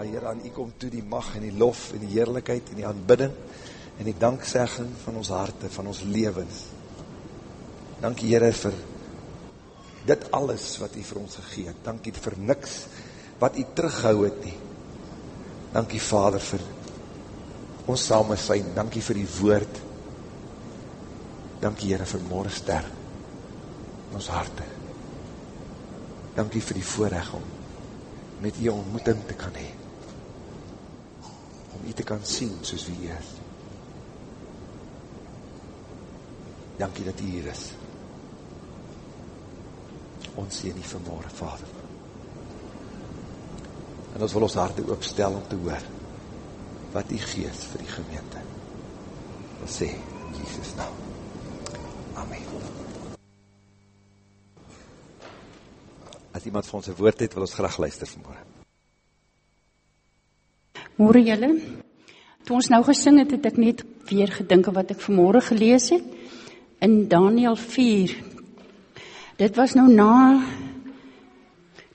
Ja, Here, aan U kom toe die mag en die lof en die heerlikheid en die aanbidding en die danksegging van ons harte, van ons lewens. Dankie Here vir dit alles wat U vir ons gegee het. Dankie vir niks wat U terughou het nie. Dankie Vader vir ons same zijn. Dankie vir die woord. Dankie Here vir morgenster in ons harte. Dankie vir die voorrecht om met U ontmoeting te kan hee. Om U te kan sien soos wie U is. Dankie dat U hier is. Ons sê nie vanmorgen, Vader. En ons wil ons harte opstel om te hoor wat die geest vir die gemeente wil sê in Jesus naam. Amen. As iemand vir ons een woord het, wil ons graag luister vanmorgen. Morgen julle, toe ons nou gesing het, het ek net weer gedink wat ek vanmorgen gelees het, in Daniel 4. Dit was nou na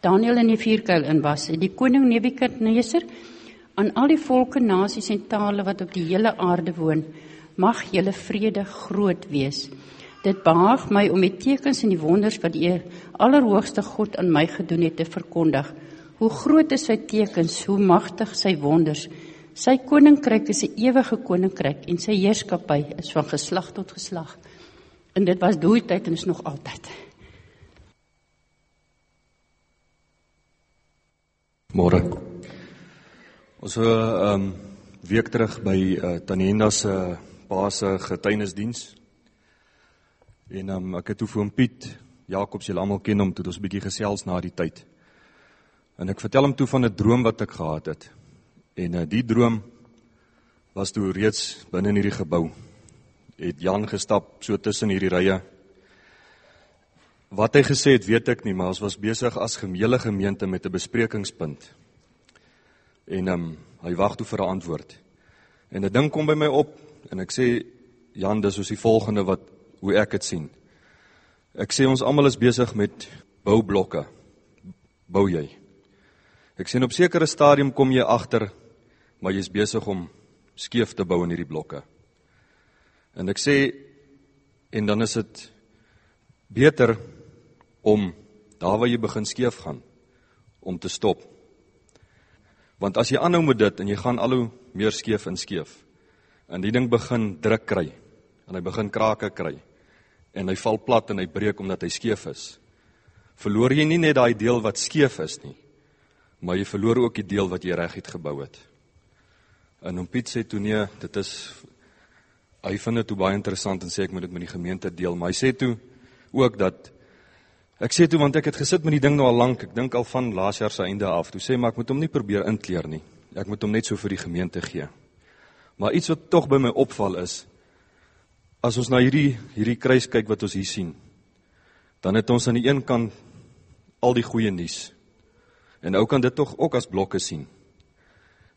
Daniel in die vierkuil in was, die koning Nebukadneser aan al die volke, nasies en tale wat op die hele aarde woon, mag julle vrede groot wees. Dit behaag my om die tekens en die wonders wat die allerhoogste God aan my gedoen het te verkondig. Hoe groot is sy tekens, hoe magtig sy wonders. Sy koninkryk is 'n ewige koninkryk en sy heerskappy is van geslag tot geslag. En dit was daai tyd en is nog altyd. Môre. Ons so 'n um, week terug by uh, Tanenda se pa se getuienisdiens. En um, ek het toe vir hom Piet Jakobs, julle almal ken hom, toe ons 'n bietjie gesels na die tyd. En ek vertel hom toe van 'n droom wat ek gehad het. En uh, die droom was toe reeds binne in hierdie gebou. Het Jan gestap so tussen hierdie rye. Wat hy gesê het, weet ek nie, maar ons was besig as gemeele gemeente met 'n besprekingspunt. En ehm um, hy wag toe vir 'n antwoord. En 'n ding kom by my op en ek sê Jan, dis soos die volgende wat hoe ek dit sien. Ek sê ons almal is besig met boublokke. Bou jy? Ek sien op sekere stadium kom jy agter maar jy's besig om skeef te bou in hierdie blokke. En ek sê en dan is dit beter om daar waar jy begin skeef gaan om te stop. Want as jy aanhou met dit en jy gaan al hoe meer skeef en skeef en die ding begin druk kry en hy begin krake kry en hy val plat en hy breek omdat hy skeef is. Verloor jy nie net daai deel wat skeef is nie, maar jy verloor ook die deel wat jy reg het gebou het. En hom Piet sê toe nee, dit is hy vind dit baie interessant en sê ek moet dit met die gemeente deel, maar hy sê toe ook dat ek sê toe want ek het gesit met die ding nou al lank, ek dink al van laas jaar se einde af. Toe sê maar ek moet hom nie probeer inkleer nie. Ek moet hom net so vir die gemeente gee. Maar iets wat tog by my opval is, as ons na hierdie hierdie kruis kyk wat ons hier sien, dan het ons aan die een kant al die goeie nuus. En ou kan dit tog ook as blokke sien.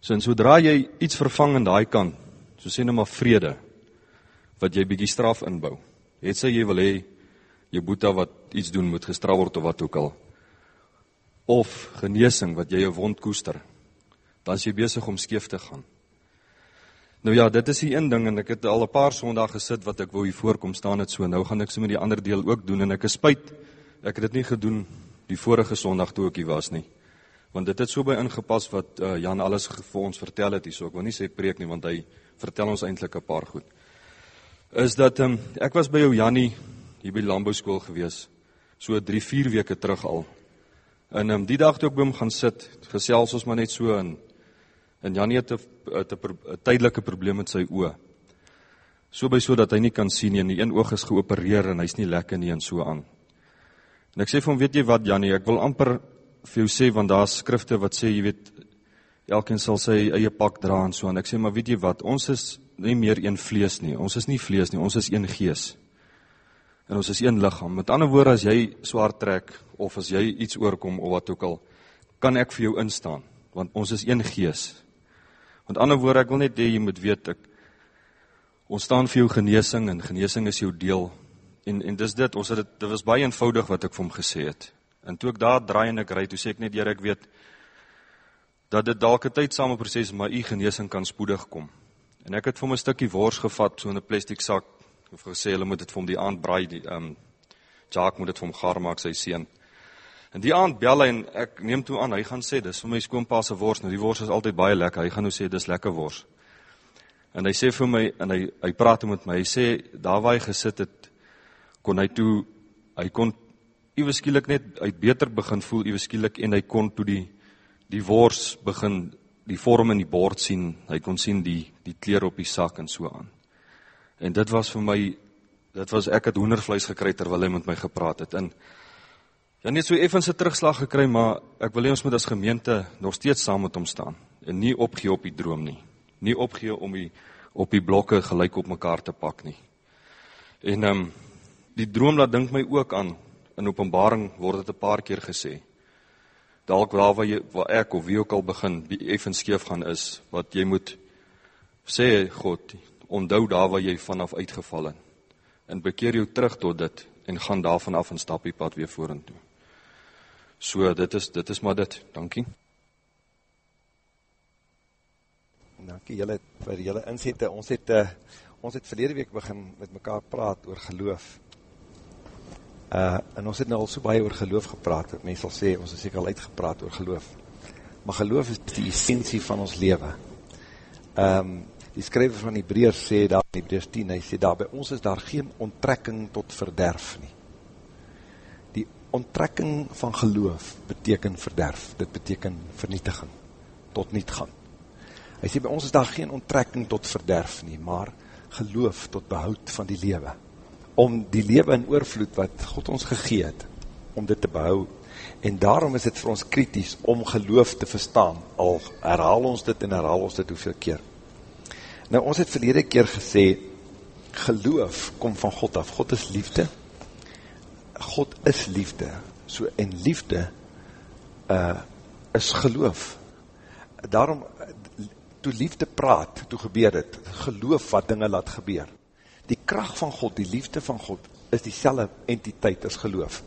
So en sodra jy iets vervang aan daai kant, so sê net maar vrede wat jy bietjie straf inbou. Het sy jy wil hê jou boeta wat iets doen moet gestraf word of wat ook al. Of genesing wat jy 'n wond koester. Dan is jy besig om skeef te gaan. Nou ja, dit is die een ding en ek het al 'n paar Sondae gesit wat ek wou hier voorkom staan dit so. Nou gaan ek sommer die ander deel ook doen en ek is spyt ek het dit nie gedoen die vorige Sondag toe ek hier was nie. Want dit het so by ingepas wat uh, Jan alles vir ons vertel het hierso. Ek wil nie sê preek nie want hy vertel ons eintlik 'n paar goed. Is dat um, ek was by jou Jannie hier by Landbou skool gewees so 3 4 weke terug al. En um, die dag toe ek by hom gaan sit, gesels ons maar net so in En Janie het 'n 'n tydelike probleem met sy oë. So by so dat hy nie kan sien nie en die een oog is geopereer en hy's nie lekker nie en so aan. En ek sê vir hom, weet jy wat Janie, ek wil amper vir jou sê want daar's skrifte wat sê jy weet elkeen sal sy eie pak dra en so aan. Ek sê maar weet jy wat, ons is nie meer een vlees nie. Ons is nie vlees nie, ons is een gees. En ons is een liggaam. Met ander woorde as jy swaar trek of as jy iets oorkom of wat ook al, kan ek vir jou instaan want ons is een gees. Met ander woorde, ek wil net hê jy moet weet ek ons staan vir jou genesing en genesing is jou deel. En en dis dit, ons het dit dit was baie eenvoudig wat ek vir hom gesê het. En toe ek daar draai en ek ry, toe sê ek net Here, ek weet dat dit dalk 'n tydsame proses maar u genesing kan spoedig kom. En ek het vir 'n stukkie wors gevat so in 'n plastiek sak en gesê hulle moet dit vir hom die aand braai die ehm um, Jacques moet dit vir hom gaar maak sy seun. En die aand bel hy en ek neem toe aan hy gaan sê dis vir my skoonpa se wors. Nou die wors is altyd baie lekker. Hy gaan nou sê dis lekker wors. En hy sê vir my en hy hy praat met my. Hy sê daar waar hy gesit het kon hy toe hy kon iewes skielik net uit beter begin voel iewes skielik en hy kon toe die die wors begin die vorm in die bord sien. Hy kon sien die die kleure op die sak en so aan. En dit was vir my dit was ek het hoendervleis gekry terwyl hy met my gepraat het. En ja net so effens 'n terugslag gekry, maar ek wil hê ons moet as gemeente nog steeds saam met hom staan en nie opgee op die droom nie. Nie opgee om die op die blokke gelyk op mekaar te pak nie. En ehm um, die droom laat dink my ook aan in Openbaring word dit 'n paar keer gesê dalk waar waar jy waar ek of wie ook al begin effens skeef gaan is wat jy moet sê God onthou daar waar jy vanaf uitgeval het en bekeer jou terug tot dit en gaan daarvan af en stap die pad weer vorentoe. So dit is dit is maar dit. Dankie. Dankie julle vir julle insette. Ons het uh, ons het verlede week begin met mekaar praat oor geloof. Uh, en ons het nou al so baie oor geloof gepraat, wat mens sal sê, ons het seker al uitgepraat oor geloof. Maar geloof is die essentie van ons leven. Um, die skryver van Hebreers sê daar in Hebreers 10, hy sê daar, by ons is daar geen onttrekking tot verderf nie. Die onttrekking van geloof beteken verderf, dit beteken vernietiging, tot niet gaan. Hy sê by ons is daar geen onttrekking tot verderf nie, maar geloof tot behoud van die lewe om die lewe in oorvloed wat God ons gegee het, om dit te behou. En daarom is het vir ons kritisch om geloof te verstaan, al herhaal ons dit en herhaal ons dit hoeveel keer. Nou, ons het verlede keer gesê, geloof kom van God af. God is liefde. God is liefde. So, en liefde uh, is geloof. Daarom, toe liefde praat, toe gebeur het, geloof wat dinge laat gebeur die kracht van God, die liefde van God, is die selle entiteit as geloof.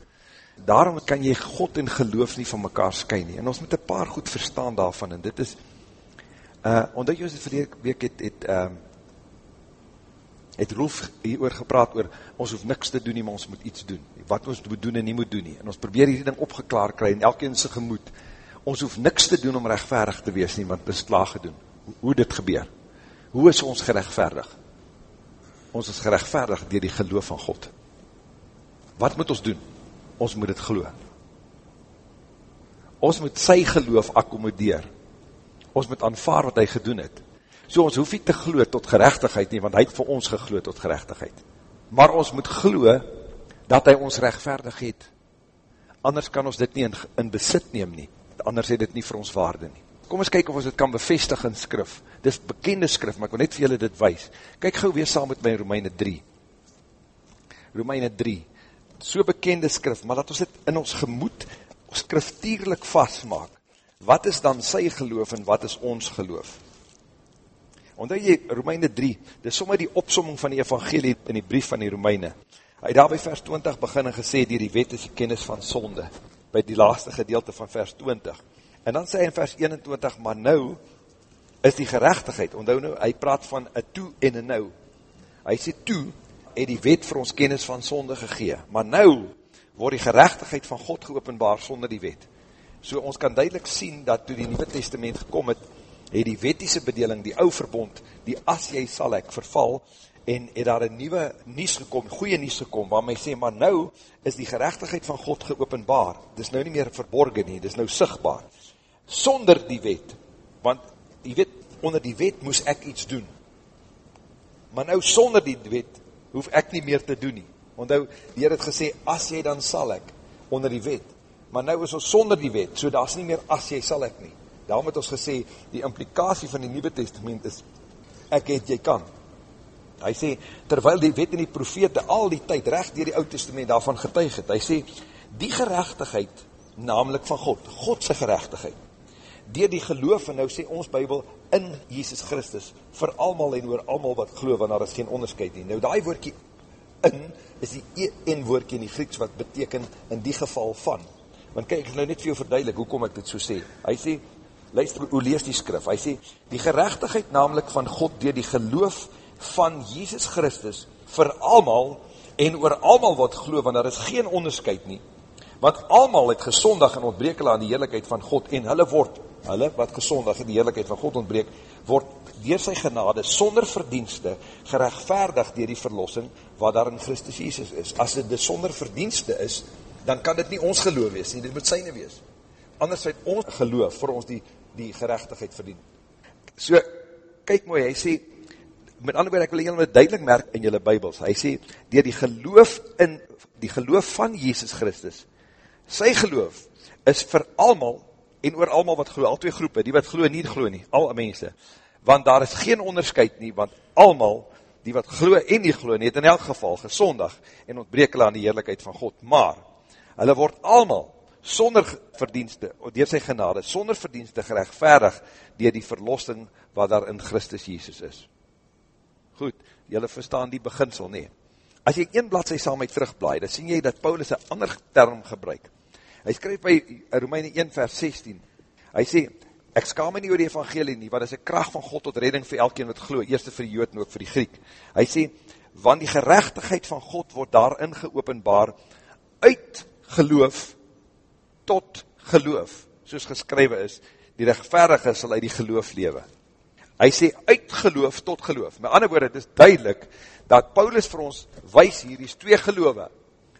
Daarom kan jy God en geloof nie van mekaar skyn nie. En ons moet een paar goed verstaan daarvan, en dit is, uh, omdat jy ons het verlede week het, het, uh, het Rolf hier oor gepraat oor, ons hoef niks te doen nie, maar ons moet iets doen. Wat ons moet doen en nie moet doen nie. En ons probeer hierdie ding opgeklaar kry, en elke in sy gemoed, ons hoef niks te doen om rechtvaardig te wees nie, want beslag gedoen. Hoe, hoe dit gebeur? Hoe is ons gerechtvaardig? Ons is gerechtvaardig dier die geloof van God. Wat moet ons doen? Ons moet het geloof. Ons moet sy geloof akkomodeer. Ons moet aanvaar wat hy gedoen het. So ons hoef nie te geloof tot gerechtigheid nie, want hy het vir ons gegloot tot gerechtigheid. Maar ons moet geloof dat hy ons rechtvaardig het. Anders kan ons dit nie in, in besit neem nie. Anders het dit nie vir ons waarde nie kom ons kyk of ons dit kan bevestig in skrif. Dit is bekende skrif, maar ek wil net vir julle dit wees. Kyk gauw weer saam met my Romeine 3. Romeine 3. So bekende skrif, maar dat ons dit in ons gemoed skriftierlik vastmaak. Wat is dan sy geloof en wat is ons geloof? Omdat jy Romeine 3, dit is sommer die opsomming van die evangelie in die brief van die Romeine. Hy daar by vers 20 begin en gesê, die wet is die kennis van sonde, by die laaste gedeelte van vers 20. En dan sê hy in vers 21, maar nou is die gerechtigheid, onthou nou, hy praat van een toe en een nou. Hy sê toe, het die wet vir ons kennis van sonde gegee, maar nou word die gerechtigheid van God geopenbaar sonder die wet. So ons kan duidelik sien dat toe die Nieuwe Testament gekom het, het die wettiese bedeling, die ou verbond, die as jy sal ek verval, en het daar een nieuwe nies gekom, goeie nies gekom, waar my sê, maar nou is die gerechtigheid van God geopenbaar, dis nou nie meer verborgen nie, dis nou sigtbaar, sonder die wet, want die wet, onder die wet moes ek iets doen, maar nou sonder die wet, hoef ek nie meer te doen nie, want nou, die Heer het gesê, as jy dan sal ek, onder die wet, maar nou is ons sonder die wet, so daar is nie meer as jy sal ek nie, daarom het ons gesê, die implikatie van die Nieuwe Testament is, ek het, jy kan, hy sê, terwyl die wet en die profete al die tyd recht dier die oud testament daarvan getuig het, hy sê, die gerechtigheid, namelijk van God, Godse gerechtigheid, dier die geloof, en nou sê ons bybel, in Jesus Christus, vir almal en oor almal wat geloof, want daar is geen onderscheid nie. Nou die woordkie in, is die een woordkie in die Grieks, wat beteken in die geval van. Want kyk, ek nou net vir jou verduidelik, hoe kom ek dit so sê? Hy sê, luister, hoe lees die skrif? Hy sê, die gerechtigheid namelijk van God door die geloof van Jesus Christus vir almal en oor almal wat glo, want daar is geen onderscheid nie, want almal het gesondig en ontbreek hulle aan die heerlijkheid van God, en hulle word, hulle wat gesondig en die heerlijkheid van God ontbreek, word door sy genade, sonder verdienste, gerechtvaardig door die verlossing, wat daar in Christus Jesus is. As dit sonder verdienste is, dan kan dit nie ons geloof wees nie, dit moet syne wees. Anders het ons geloof vir ons die, die gerechtigheid verdien. So, kyk mooi, hy sê, met ander woord, ek wil julle duidelik merk in julle bybels, hy sê, dier die geloof in, die geloof van Jesus Christus, sy geloof is vir almal, en oor almal wat glo, al twee groepe, die wat glo en nie glo nie, al mense, want daar is geen onderscheid nie, want almal, die wat glo en nie glo nie, het in elk geval gesondig, en ontbreek hulle aan die heerlijkheid van God, maar, hulle word almal, sonder verdienste, door sy genade, sonder verdienste gerechtvaardig, door die verlossing wat daar in Christus Jesus is. Goed, jylle verstaan die beginsel nie. As jy een bladzij saam met terugblaai, dan sien jy dat Paulus een ander term gebruik. Hy skryf by Romeine 1 vers 16, hy sê, ek skaam nie oor die evangelie nie, want is een kracht van God tot redding vir elkeen wat glo, eerste vir die jood en ook vir die Griek. Hy sê, want die gerechtigheid van God word daarin geopenbaar, uit geloof tot geloof, soos geskrywe is, die rechtverige sal uit die geloof lewe. Hy sê, uit geloof tot geloof. Met ander woorde, het is duidelik, dat Paulus vir ons wees hier, is twee geloof.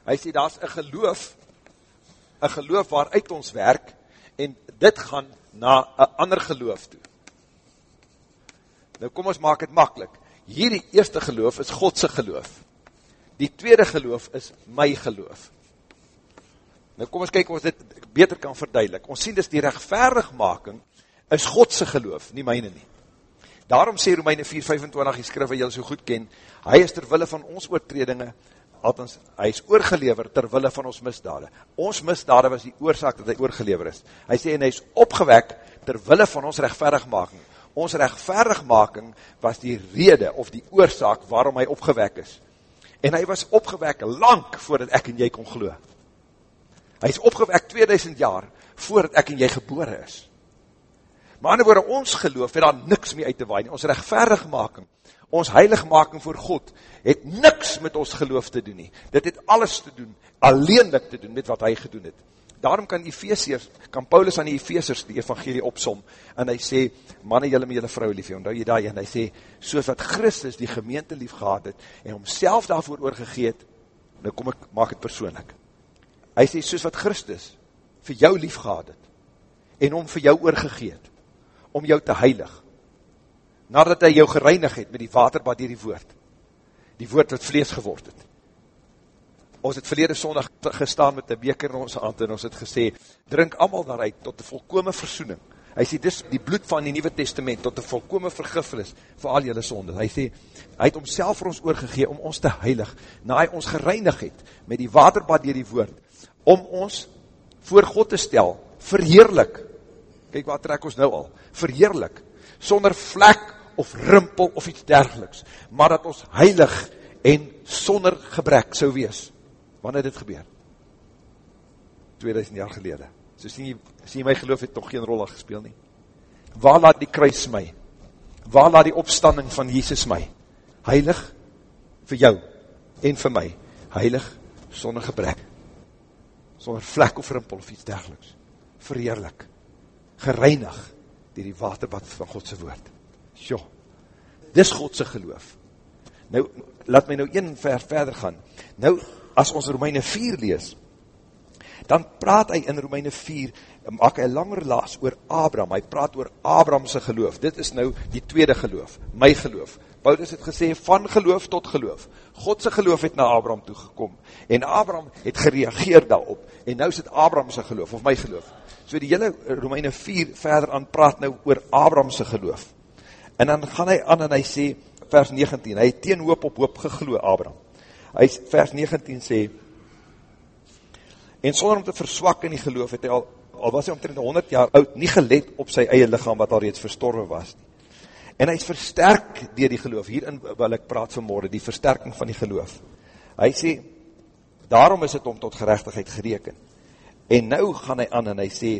Hy sê, daar is een geloof, een geloof waaruit ons werk, en dit gaan na een ander geloof toe. Nou kom ons maak het makkelijk. Hier die eerste geloof is Godse geloof. Die tweede geloof is my geloof. Nou kom ons kyk of ons dit beter kan verduidelik. Ons sien dus die rechtvaardigmaking is Godse geloof, nie myne nie. Daarom sê Romeine 4,25 die skrif wat jy so goed ken, hy is terwille van ons oortredinge, althans, hy is oorgelever terwille van ons misdade. Ons misdade was die oorzaak dat hy oorgelever is. Hy sê, en hy is opgewek terwille van ons rechtvaardigmaking. Ons rechtvaardigmaking was die rede of die oorzaak waarom hy opgewek is. En hy was opgewek lang voordat ek en jy kon geloof. Hy is opgewek 2000 jaar voordat ek en jy gebore is. Maar ander woorde, ons geloof het daar niks mee uit te waai nie. Ons rechtverigmaking, ons heiligmaking voor God, het niks met ons geloof te doen nie. Dit het alles te doen, alleenlik te doen met wat hy gedoen het. Daarom kan Ephesiërs, kan Paulus aan die Ephesiërs die evangelie opsom, en hy sê, manne jylle met jylle vrou lief, onthou jy daar, en hy sê, soos wat Christus die gemeente lief gehad het, en homself daarvoor oorgegeet, nou kom ek, maak het persoonlik, hy sê, soos wat Christus vir jou lief gehad het, en om vir jou oorgegeet, om jou te heilig, nadat hy jou gereinig het met die waterbad dier die woord, die woord wat vlees geword het. Ons het verlede sondag gestaan met die beker in ons hand, en ons het gesê, drink allemaal daaruit tot die volkome versoening. Hy sê, dis die bloed van die Nieuwe Testament, tot die volkome vergifnis vir al jylle sonde. Hy sê, hy het omself vir ons oorgegee om ons te heilig, na hy ons gereinig het met die waterbad dier die woord, om ons voor God te stel, verheerlik, kyk wat trek ons nou al, verheerlik, sonder vlek of rimpel of iets dergeliks, maar dat ons heilig en sonder gebrek sou wees. Wanneer dit gebeur? 2000 jaar gelede. So sien jy, sien my geloof het toch geen rol gespeel nie. Waar laat die kruis my? Waar laat die opstanding van Jesus my? Heilig vir jou en vir my. Heilig sonder gebrek sonder vlek of rimpel of iets dergeliks, verheerlik, gereinig, dier die waterbad van Godse woord. Jo, dis Godse geloof. Nou, laat my nou een ver verder gaan. Nou, as ons Romeine 4 lees, dan praat hy in Romeine 4, maak hy langer laas oor Abraham, hy praat oor Abrahamse geloof, dit is nou die tweede geloof, my geloof, Paulus het gesê, van geloof tot geloof, Godse geloof het na Abraham toegekom, en Abraham het gereageer daarop, en nou is het Abrahamse geloof, of my geloof, so die hele Romeine 4 verder aan praat nou oor Abrahamse geloof, en dan gaan hy aan en hy sê, vers 19, hy het teen hoop op hoop gegloe, Abraham, hy vers 19 sê, en sonder om te verswak in die geloof, het hy al, al was hy omtrent 100 jaar oud, nie gelet op sy eie lichaam, wat al reeds verstorven was. En hy is versterk dier die geloof, hierin wil ek praat vanmorgen, die versterking van die geloof. Hy sê, daarom is het om tot gerechtigheid gereken. En nou gaan hy aan en hy sê,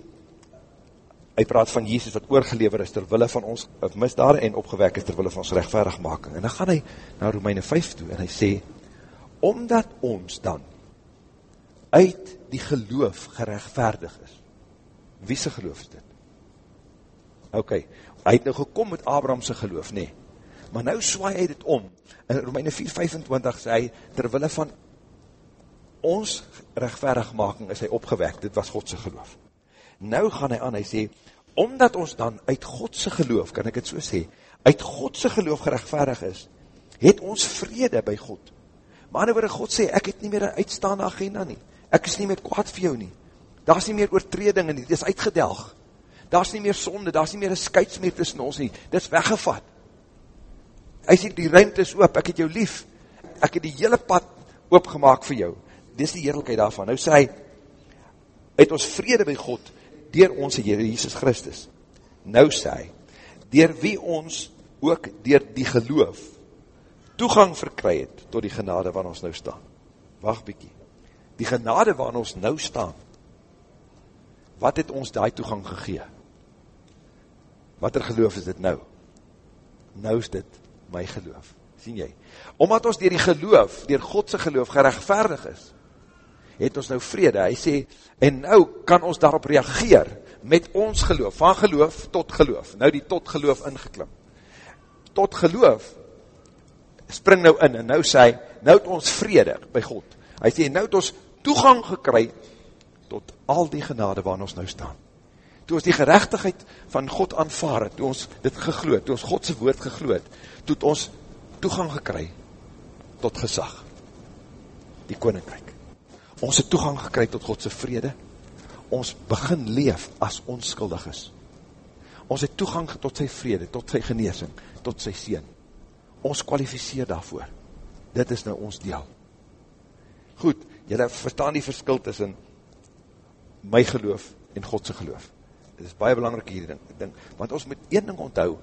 hy praat van Jesus wat oorgelever is terwille van ons misdaad en opgewek is terwille van ons rechtvaardigmaking. En dan gaan hy na Romeine 5 toe en hy sê, omdat ons dan uit die geloof gerechtvaardig is, wie sy geloof is dit? Ok, hy het nou gekom met Abrahamse geloof, nee, maar nou swaai hy dit om, in Romeine 4,25 sê hy, terwille van ons rechtvaardigmaking is hy opgewek, dit was Godse geloof. Nou gaan hy aan, hy sê, omdat ons dan uit Godse geloof, kan ek het so sê, uit Godse geloof gerechtvaardig is, het ons vrede by God. Maar nou word God sê, ek het nie meer een uitstaande agenda nie, ek is nie meer kwaad vir jou nie, daar is nie meer oortredinge nie, dit is uitgedelg, daar is nie meer sonde, daar is nie meer een skuidsmeer tussen ons nie, dit is weggevat. Hy sê, die ruimte is oop, ek het jou lief, ek het die hele pad oopgemaak vir jou, dit is die heerlijkheid daarvan, nou sê hy, het ons vrede by God, dier ons Heere Jesus Christus, nou sê hy, dier wie ons ook dier die geloof, toegang verkry het, tot die genade waar ons nou staan, wacht bykie, die genade waar ons nou staan, wat het ons die toegang gegee? Wat er geloof is dit nou? Nou is dit my geloof, sien jy? Omdat ons dier die geloof, dier Godse geloof gerechtvaardig is, het ons nou vrede, hy sê, en nou kan ons daarop reageer, met ons geloof, van geloof tot geloof, nou die tot geloof ingeklim, tot geloof, spring nou in, en nou sê, nou het ons vrede by God, hy sê, nou het ons toegang gekry, tot al die genade waar ons nou staan, toe ons die gerechtigheid van God aanvaard, toe ons dit gegloed, toe ons Godse woord gegloed, toe ons toegang gekry, tot gezag, die koninkrijk, ons het toegang gekry tot Godse vrede, ons begin leef as onskuldig is. Ons het toegang tot sy vrede, tot sy geneesing, tot sy sien. Ons kwalificeer daarvoor. Dit is nou ons deel. Goed, jylle verstaan die verskil tussen my geloof en Godse geloof. Dit is baie belangrijk hierdie ding, ding, want ons moet een ding onthou,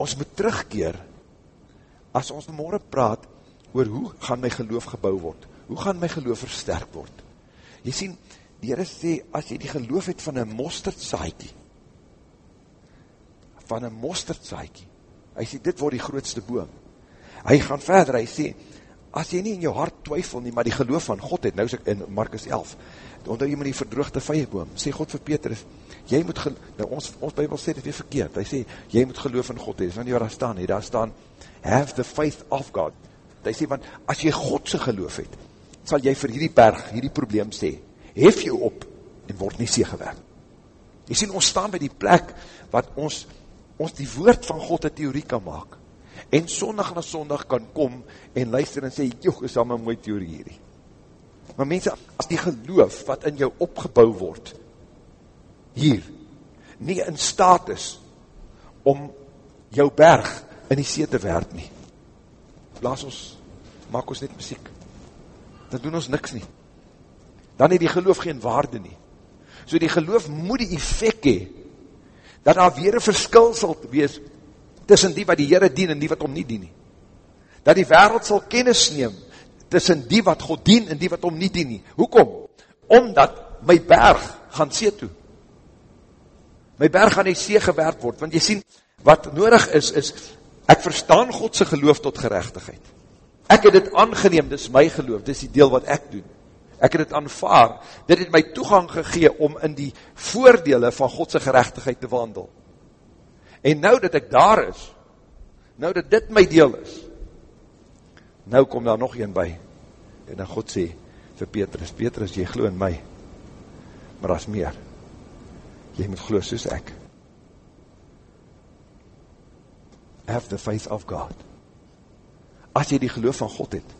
ons moet terugkeer, as ons morgen praat, oor hoe gaan my geloof gebouw word, hoe gaan my geloof versterk word. Jy sien, die Heere sê, as jy die geloof het van een mosterdsaaikie, van een mosterdsaaikie, hy sê, dit word die grootste boom. Hy gaan verder, hy sê, as jy nie in jou hart twyfel nie, maar die geloof van God het, nou sê ek in Markus 11, onder jy met die verdroogde vijeboom, sê God vir Petrus, jy moet, nou ons, ons bybel sê dit weer verkeerd, hy sê, jy moet geloof in God hee, dis nou nie waar daar staan, he, daar staan, have the faith of God, hy sê, want as jy Godse geloof het, sal jy vir hierdie berg, hierdie probleem sê, hef jou op, en word nie seegewerk. Jy sien, ons staan by die plek, wat ons, ons die woord van God een theorie kan maak, en sondag na sondag kan kom, en luister en sê, joh, is al my mooie theorie hierdie. Maar mense, as die geloof, wat in jou opgebouw word, hier, nie in staat is, om jou berg in die see te werk nie, blaas ons, maak ons net muziek, dan doen ons niks nie. Dan het die geloof geen waarde nie. So die geloof moet die effect hee, dat daar weer een verskil sal wees, tussen die wat die Heere dien en die wat om nie dien nie. Dat die wereld sal kennis neem, tussen die wat God dien en die wat om nie dien nie. Hoekom? Omdat my berg gaan see toe. My berg gaan die see gewerk word, want jy sien, wat nodig is, is, ek verstaan Godse geloof tot gerechtigheid. Ek het dit aangeneem, dit is my geloof, dit is die deel wat ek doen. Ek het dit aanvaar, dit het my toegang gegee om in die voordele van Godse gerechtigheid te wandel. En nou dat ek daar is, nou dat dit my deel is, nou kom daar nog een by, en dan God sê vir Petrus, Petrus, jy glo in my, maar as meer, jy moet glo soos ek. Have the faith of God as jy die geloof van God het,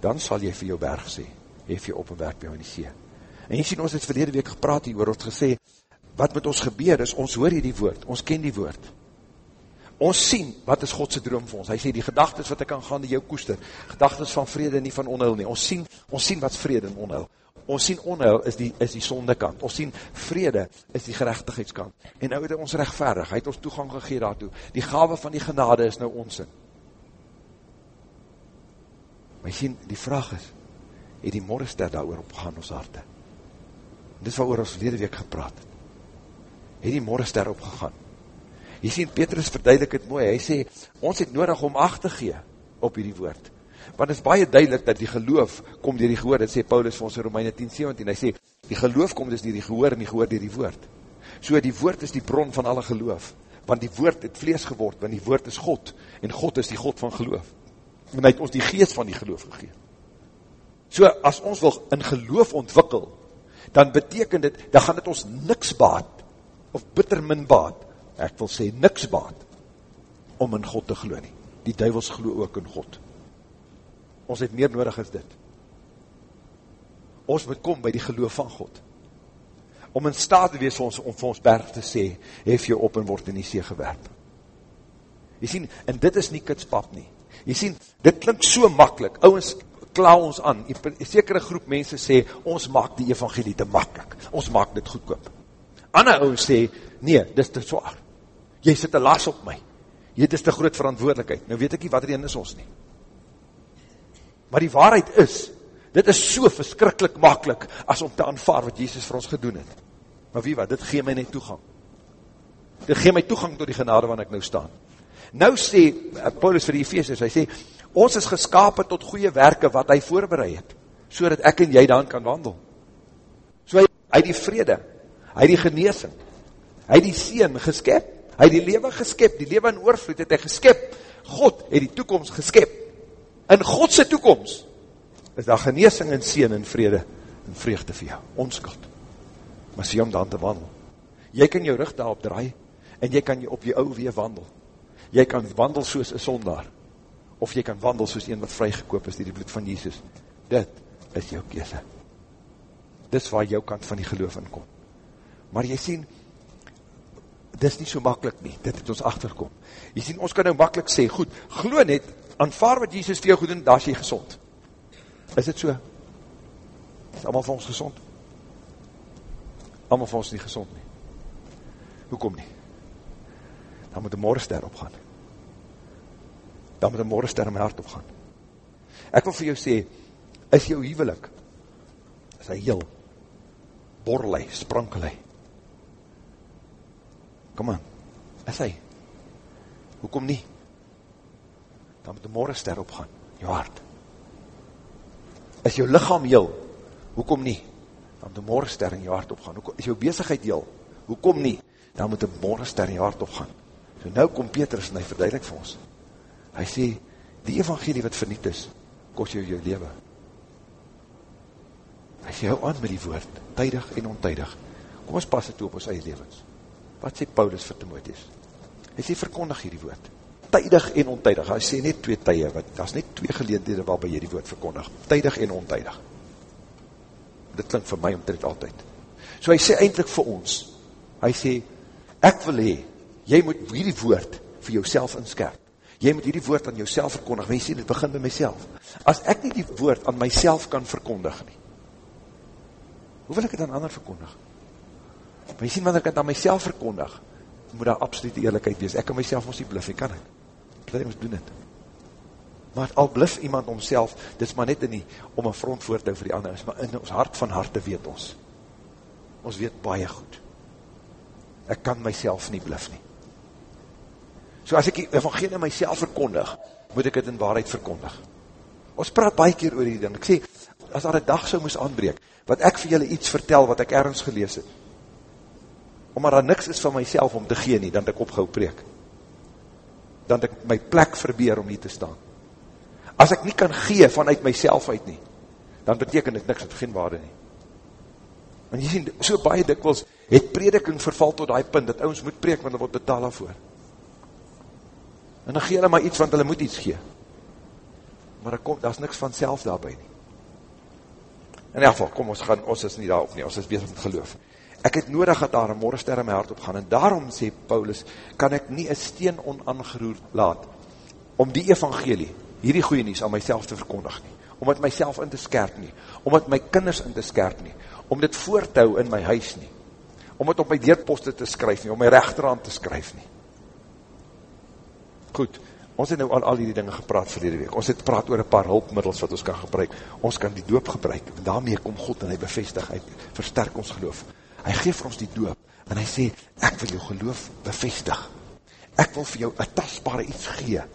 dan sal jy vir jou berg sê, hef jy op en werk jou in die see. En jy sien, ons het verlede week gepraat hier, oor ons gesê, wat met ons gebeur is, ons hoor hier die woord, ons ken die woord. Ons sien, wat is Godse droom vir ons? Hy sê, die gedagtes wat ek kan gaan, die jou koester, gedagtes van vrede, nie van onheil nie. Ons sien, ons sien wat vrede en onheil. Ons sien onheil is die, is die sondekant. Ons sien vrede is die gerechtigheidskant. En nou het ons rechtvaardig, hy het ons toegang gegeen daartoe. Die gave van die genade is nou ons in. Maar jy sien, die vraag is, het die morgenster daar oor opgegaan ons harte? Dit is wat oor ons verlede week gepraat het. het die morgenster opgegaan. Jy sien, Petrus verduidelik het mooi, hy sê, ons het nodig om acht te gee op hierdie woord. Want het is baie duidelik dat die geloof kom dier die gehoor, dat sê Paulus vir ons in Romeine 10, 17, hy sê, die geloof kom dus dier die gehoor en die gehoor dier die woord. So die woord is die bron van alle geloof, want die woord het vlees geword, want die woord is God, en God is die God van geloof. En hy het ons die geest van die geloof gegeven. So as ons wil in geloof ontwikkel, dan beteken dit, dan gaan dit ons niks baat, of bitter min baat, ek wil sê niks baat, om in God te glo nie. Die duivels glo ook in God. Ons het meer nodig as dit. Ons moet kom by die geloof van God. Om in staat te wees ons, om vir ons berg te sê, hef jou op en word in die see gewerp. Jy sien, en dit is nie kitspap nie. Jy sien, dit klink so makkelijk. Ouwens kla ons aan. Een sekere groep mense sê, ons maak die evangelie te makkelijk. Ons maak dit goedkoop. Ander ouwens sê, nee, dit is te zwaar. Jy sit een las op my. Dit is te groot verantwoordelikheid. Nou weet ek nie wat er is ons nie. Maar die waarheid is, dit is so verskrikkelijk makkelijk, as om te aanvaar wat Jezus vir ons gedoen het. Maar wie wat, dit gee my net toegang. Dit gee my toegang tot die genade waar ek nou staan. Nou sê uh, Paulus vir die Ephesians, hy sê, ons is geskapen tot goeie werke wat hy voorbereid het, so dat ek en jy daan kan wandel. So hy, hy die vrede, hy die geneesing, hy die seen geskep, hy die lewe geskep, die lewe in oorvloed het hy geskep, God het die toekomst geskep, in Godse toekomst, is daar geneesing en seen en vrede, en vreugde vir jou, onskuld, maar sê om dan te wandel, jy kan jou rug daarop draai, en jy kan jy op jou ou weer wandel, jy kan wandel soos een sondaar, of jy kan wandel soos een wat vrygekoop is, die die bloed van Jesus, dit is jou kese, dit is waar jou kant van die geloof in kom, maar jy sien, dit is nie so makkelijk nie, dit het ons achterkom, jy sien, ons kan nou makkelijk sê, goed, glo net, aanvaar wat Jesus vir jou goed doen, daar is jy gezond, is dit so, is allemaal vir ons gezond, allemaal vir ons nie gezond nie, hoekom nie, dan moet die morgenster opgaan, dan moet die morgenster in my hart opgaan, ek wil vir jou sê, is jou huwelik, is hy heel, borrelei, sprankelei, kom aan, is hy, hoekom nie, dan moet die morgenster opgaan, jou hart, is jou lichaam heel, hoekom nie, dan moet die morgenster in jou hart opgaan, hoekom, is jou bezigheid heel, hoekom nie, dan moet die morgenster in jou hart opgaan, so nou kom Petrus en hy verduidelik vir ons, hy sê, die evangelie wat verniet is, kost jou jou leven, hy sê, hou aan met die woord, tydig en ontydig, kom ons pas het toe op ons eie levens, wat sê Paulus vir Timotheus? Hy sê, verkondig hier die woord. Tydig en ontydig. Hy sê net twee tye, wat, dat is net twee geleendhede waarby jy die woord verkondig. Tydig en ontydig. Dit klink vir my omtrent altyd. So hy sê eindelijk vir ons, hy sê, ek wil hee, jy moet hierdie woord vir jouself inskerp. Jy moet hierdie woord aan jouself verkondig, want jy sê, dit begin by myself. As ek nie die woord aan myself kan verkondig nie, hoe wil ek het aan ander verkondig? Maar jy sien, wanneer ek het aan myself verkondig, moet daar absolute eerlijkheid wees. Ek kan myself ons nie bluf, ek kan het. Dat ons doen het. Maar al bluf iemand omself, dit is maar net nie om een front voor te vir die ander, maar in ons hart van harte weet ons. Ons weet baie goed. Ek kan myself nie bluf nie. So as ek die evangelie myself verkondig, moet ek het in waarheid verkondig. Ons praat baie keer oor die ding. Ek sê, as daar een dag so moes aanbreek, wat ek vir julle iets vertel, wat ek ergens gelees het, omdat daar niks is van myself om te gee nie, dan ek opgehou preek. Dan ek my plek verbeer om nie te staan. As ek nie kan gee vanuit myself uit nie, dan beteken dit niks, het geen waarde nie. Want jy sien, so baie dikwels, het prediking verval tot die punt, dat ons moet preek, want hulle word betaal daarvoor. En dan gee hulle maar iets, want hulle moet iets gee. Maar daar kom, daar is niks van self daarby nie. In elk geval, kom ons gaan, ons is nie daarop nie, ons is bezig met geloof. Ek het nodig dat daar een morgenster in my hart opgaan, en daarom, sê Paulus, kan ek nie een steen onangeroer laat, om die evangelie, hierdie goeie nies, aan myself te verkondig nie, om het myself in te skerp nie, om het my kinders in te skerp nie, om dit voor te hou in my huis nie, om het op my deurposte te skryf nie, om my rechterhand te skryf nie. Goed, ons het nou al al die dinge gepraat verlede week, ons het praat oor een paar hulpmiddels wat ons kan gebruik, ons kan die doop gebruik, en daarmee kom God en hy bevestig, hy versterk ons geloof, hy geef vir ons die doop, en hy sê, ek wil jou geloof bevestig, ek wil vir jou een tasbare iets gee,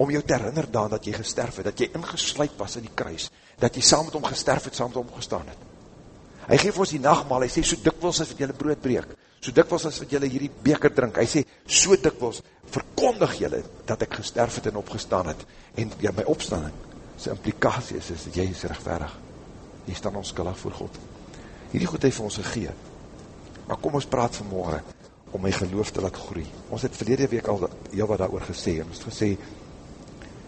om jou te herinner daan dat jy gesterf het, dat jy ingesluid was in die kruis, dat jy saam met hom gesterf het, saam met hom gestaan het. Hy geef ons die nachtmaal, hy sê, so dikwils as wat jylle brood breek, so dikwils as wat jylle hierdie beker drink, hy sê, so dikwils verkondig jylle, dat ek gesterf het en opgestaan het, en ja, my opstanding, sy implikatie is, is dat jy is rechtverig, jy staan onskullig voor God. Hierdie goed heeft ons gegee, maar kom ons praat vanmorgen, om my geloof te laat groei. Ons het verlede week al heel wat daar gesê, en ons het gesê,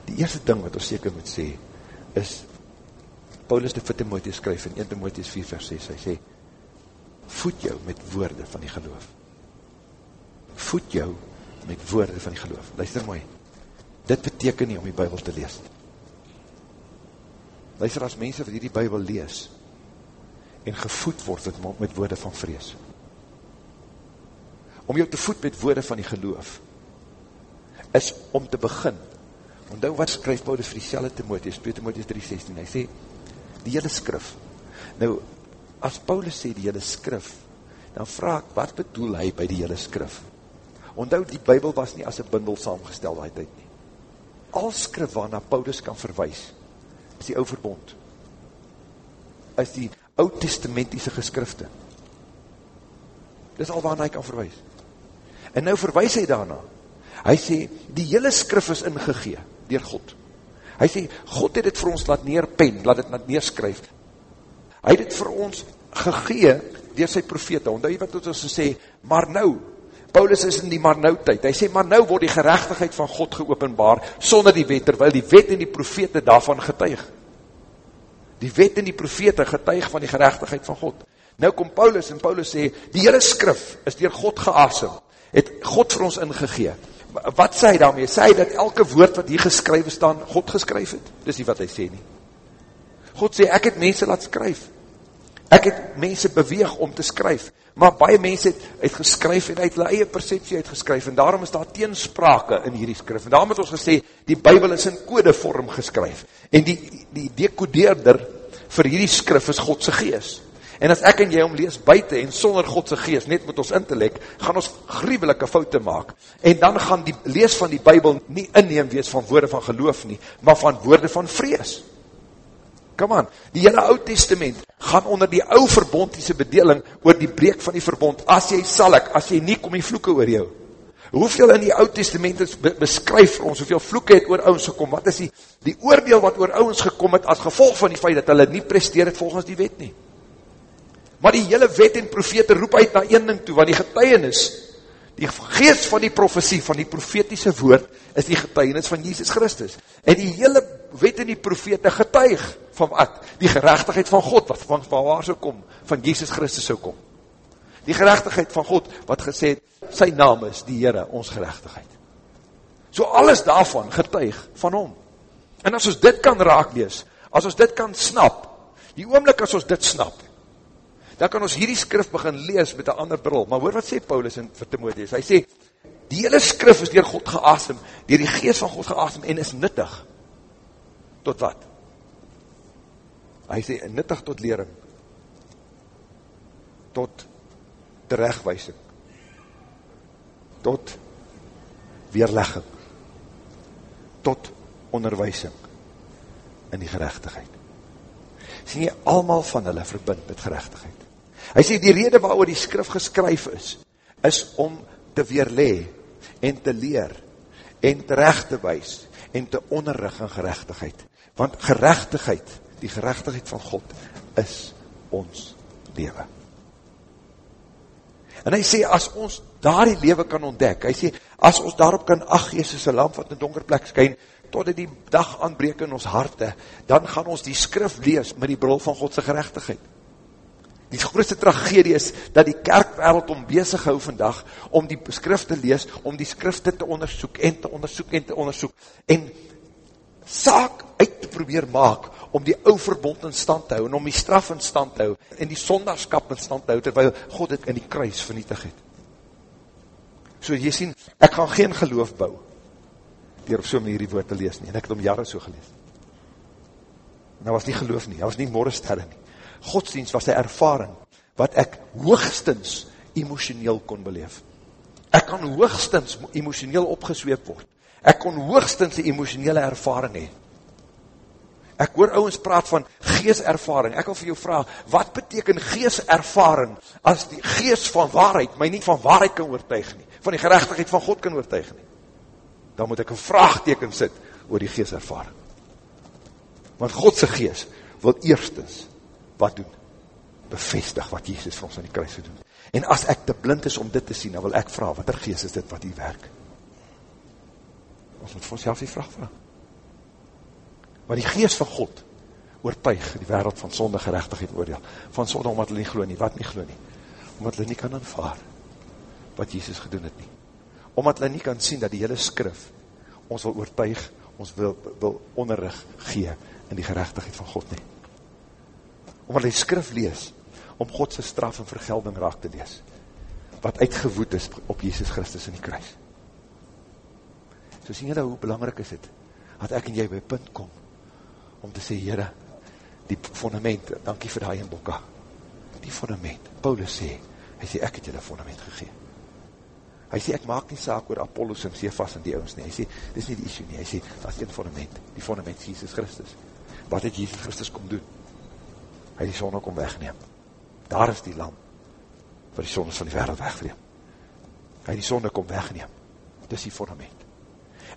die eerste ding wat ons seker moet sê, is, Paulus de Timotheus skryf in 1 Timotheus 4 vers 6, hy sê, voed jou met woorde van die geloof. Voed jou met woorde van die geloof. Luister mooi, dit beteken nie om die Bijbel te lees. Luister as mense wat die Bijbel lees, en gevoed word met, met woorde van vrees. Om jou te voed met woorde van die geloof, is om te begin, Ondou wat skryf Paulus vir die selle Timotheus, 2 Timotheus 3,16, hy sê, die hele skrif. Nou, as Paulus sê die hele skrif, dan vraag ek, wat bedoel hy by die hele skrif? Onthou, die Bijbel was nie as een bundel saamgestel die tijd nie. Al skrif waarna Paulus kan verwijs, is die ou verbond. Is die oud-testamentiese geskrifte. Dis al waarna hy kan verwijs. En nou verwijs hy daarna. Hy sê, die hele skrif is ingegee, dier God. Hy sê, God het het vir ons laat neerpen, laat het laat neerskryf. Hy het het vir ons gegee, dier sy profete, hy wat ons sê, maar nou, Paulus is in die maar nou tyd, hy sê, maar nou word die gerechtigheid van God geopenbaar, sonder die wet, terwyl die wet en die profete daarvan getuig. Die wet en die profete getuig van die gerechtigheid van God. Nou kom Paulus, en Paulus sê, die hele skrif is dier God geasem, het God vir ons ingegeen wat sê hy daarmee? Sê hy dat elke woord wat hier geskrywe staan, God geskryf het? Dis nie wat hy sê nie. God sê, ek het mense laat skryf. Ek het mense beweeg om te skryf. Maar baie mense het, het geskryf en uit hulle eie perceptie uitgeskryf. En daarom is daar teensprake in hierdie skrif. En daarom het ons gesê, die bybel is in codevorm geskryf. En die, die decodeerder vir hierdie skrif is Godse geest. En as ek en jy om lees buiten en sonder Godse geest, net met ons intellect, gaan ons gruwelike foute maak. En dan gaan die lees van die Bijbel nie inneem wees van woorde van geloof nie, maar van woorde van vrees. Come on, die hele oud testament gaan onder die ou verbondiese bedeling oor die breek van die verbond. As jy sal ek, as jy nie, kom die vloeke oor jou. Hoeveel in die oud testament is beskryf vir ons, hoeveel vloeke het oor ouwens gekom, wat is die, die oordeel wat oor ouwens gekom het, as gevolg van die feit dat hulle nie presteer het volgens die wet nie. Maar die hele wet en profete roep uit na een ding toe, want die getuienis, die geest van die profesie, van die profetiese woord, is die getuienis van Jesus Christus. En die hele wet en die profete getuig van wat? Die gerechtigheid van God, wat van, van waar so kom? Van Jesus Christus so kom. Die gerechtigheid van God, wat gesê het, sy naam is die Heere, ons gerechtigheid. So alles daarvan getuig van hom. En as ons dit kan raaklees, as ons dit kan snap, die oomlik as ons dit snap, dan kan ons hierdie skrif begin lees met een ander bril. Maar hoor wat sê Paulus in vir Timotheus? Hy sê, die hele skrif is dier God geasem, dier die geest van God geasem en is nuttig. Tot wat? Hy sê, nuttig tot lering. Tot terechtwijsing. Tot weerlegging. Tot onderwijsing in die gerechtigheid. Sien jy, allemaal van hulle verbind met gerechtigheid. Hy sê, die rede waarover die skrif geskryf is, is om te weerlee, en te leer, en terecht te wees, en te onderrig in gerechtigheid. Want gerechtigheid, die gerechtigheid van God, is ons lewe. En hy sê, as ons daar die lewe kan ontdek, hy sê, as ons daarop kan, ach, Jezus, een lamp wat in donker plek skyn, totdat die dag aanbreek in ons harte, dan gaan ons die skrif lees met die bril van Godse gerechtigheid. Die grootste tragedie is dat die kerkwereld om bezig hou vandag om die skrif te lees, om die skrifte te onderzoek en te onderzoek en te onderzoek en saak uit probeer maak om die ou verbond in stand te hou en om die straf in stand te hou en die sondagskap in stand te hou terwijl God het in die kruis vernietig het. So jy sien, ek gaan geen geloof bou dier op so'n manier die woord te lees nie en ek het om jare so gelees. En dat was nie geloof nie, dat was nie morgensterre nie godsdienst was sy ervaring. wat ek hoogstens emotioneel kon beleef. Ek kan hoogstens emotioneel opgesweep word. Ek kon hoogstens die emotionele ervaring hee. Ek hoor ouwens praat van geeservaring. Ek wil vir jou vraag, wat beteken geeservaring as die gees van waarheid my nie van waarheid kan oortuig nie, van die gerechtigheid van God kan oortuig nie? Dan moet ek een vraagteken sit oor die geeservaring. Want Godse gees wil eerstens wat doen? Bevestig wat Jezus vir ons aan die kruis gedoen. En as ek te blind is om dit te sien, dan wil ek vraag, wat er gees is dit wat die werk? Ons moet vir ons self die vraag vraag. Maar die geest van God oortuig die wereld van sonde gerechtigheid oordeel. Van sonde omdat hulle nie glo nie. Wat nie glo nie? Omdat hulle nie kan aanvaar wat Jesus gedoen het nie. Omdat hulle nie kan sien dat die hele skrif ons wil oortuig, ons wil, wil onderrig gee in die gerechtigheid van God nie. Omdat hulle die skrif lees om Godse straf en vergelding raak te lees. Wat uitgewoed is op Jesus Christus in die kruis. So sien nou hoe belangrijk is het, dat ek en jy by punt kom, om te sê, Heere, die fundament, dankie vir die in Bokka, die fundament, Paulus sê, hy sê, ek het jy die fundament gegeen. Hy sê, ek maak nie saak oor Apollos en Cephas en die ouds nie, hy sê, dit is nie die issue nie, hy sê, dat is een fundament, die fundament Jesus Christus. Wat het Jesus Christus kom doen? Hy die sonne kom wegneem. Daar is die lam, vir die sonne van die wereld wegneem. Hy die sonne kom wegneem. Dit is die fundament.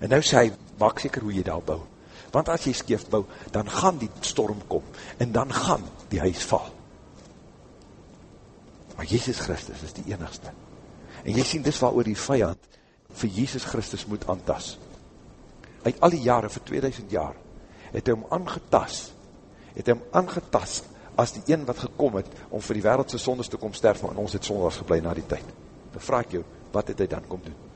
En nou sê hy, maak seker hoe jy daar bouw want as jy skeef bou, dan gaan die storm kom, en dan gaan die huis val. Maar Jezus Christus is die enigste. En jy sien dis waar oor die vijand vir Jezus Christus moet aantas. Uit al die jare, vir 2000 jaar, het hy hom aangetas, het hy hom aangetas as die een wat gekom het om vir die wereldse sondes te kom sterf, maar ons het sondags geblei na die tyd. Dan vraag ek jou, wat het hy dan kom doen?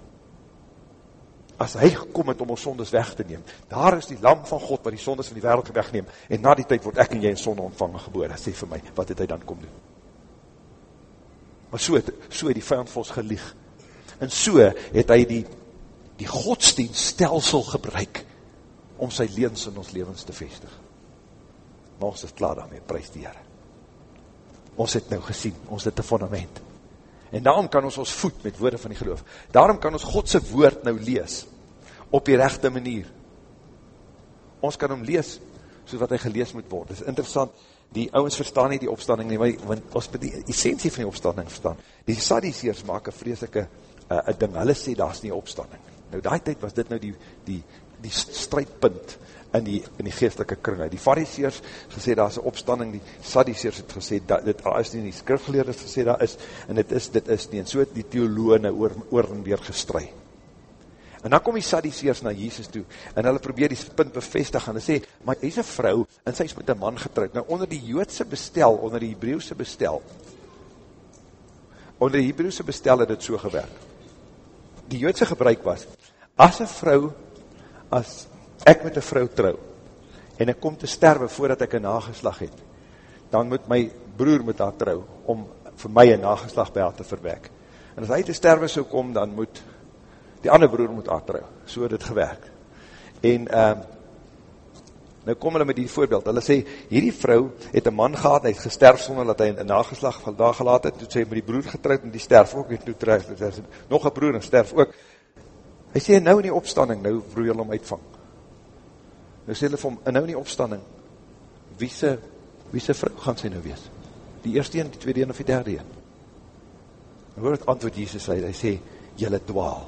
As hy gekom het om ons sondes weg te neem, daar is die lam van God wat die sondes van die wereld wegneem, en na die tyd word ek en jy in sonde ontvangen geboor, sê vir my, wat het hy dan kom doen? Maar so het, so het die vijand vir ons gelieg, en so het hy die, die godsdienst stelsel gebruik, om sy leens in ons levens te vestig. Maar ons is klaar daarmee, prijs die Heere. Ons het nou gesien, ons het een fundament, En daarom kan ons ons voet met woorde van die geloof. Daarom kan ons Godse woord nou lees, op die rechte manier. Ons kan hom lees, soos wat hy gelees moet word. Dit is interessant, die ouwens verstaan nie die opstanding nie, want ons moet die essentie van die opstanding verstaan. Die sadiseers maak een vreselike uh, ding, hulle sê, daar is nie opstanding. Nou, die tijd was dit nou die, die, die strijdpunt, in die, in die geestelike kringe. Die fariseers gesê, daar is een opstanding, die sadiseers het gesê, dat, dit is nie, die skrifgeleerders gesê, daar is, en dit is, dit is nie, en so het die theoloone oor, oor en weer gestry. En dan kom die sadiseers na Jesus toe, en hulle probeer die punt bevestig, en hulle sê, maar hy is een vrou, en sy is met een man getrouwd. Nou, onder die joodse bestel, onder die Hebreeuwse bestel, onder die Hebreeuwse bestel het het so gewerk. Die joodse gebruik was, as een vrou, as ek met een vrou trou, en ek kom te sterwe voordat ek een nageslag het, dan moet my broer met haar trou, om vir my een nageslag by haar te verwek. En as hy te sterwe so kom, dan moet die ander broer met haar trou. So het het gewerk. En um, nou kom hulle met die voorbeeld, hulle sê, hierdie vrou het een man gehad, hy het gesterf sonder dat hy een nageslag van daar gelaat het, toe sê met die broer getrouwd, en die sterf ook, en toe trouw, nog een broer en sterf ook. Hy sê, nou in die opstanding, nou broer hy om uitvang. Nou sê hulle vir hom, nou in die opstanding, wie se, wie se vrou gaan sy nou wees? Die eerste een, die tweede een of die derde een? En hoor het antwoord Jesus sê, hy sê, jylle dwaal,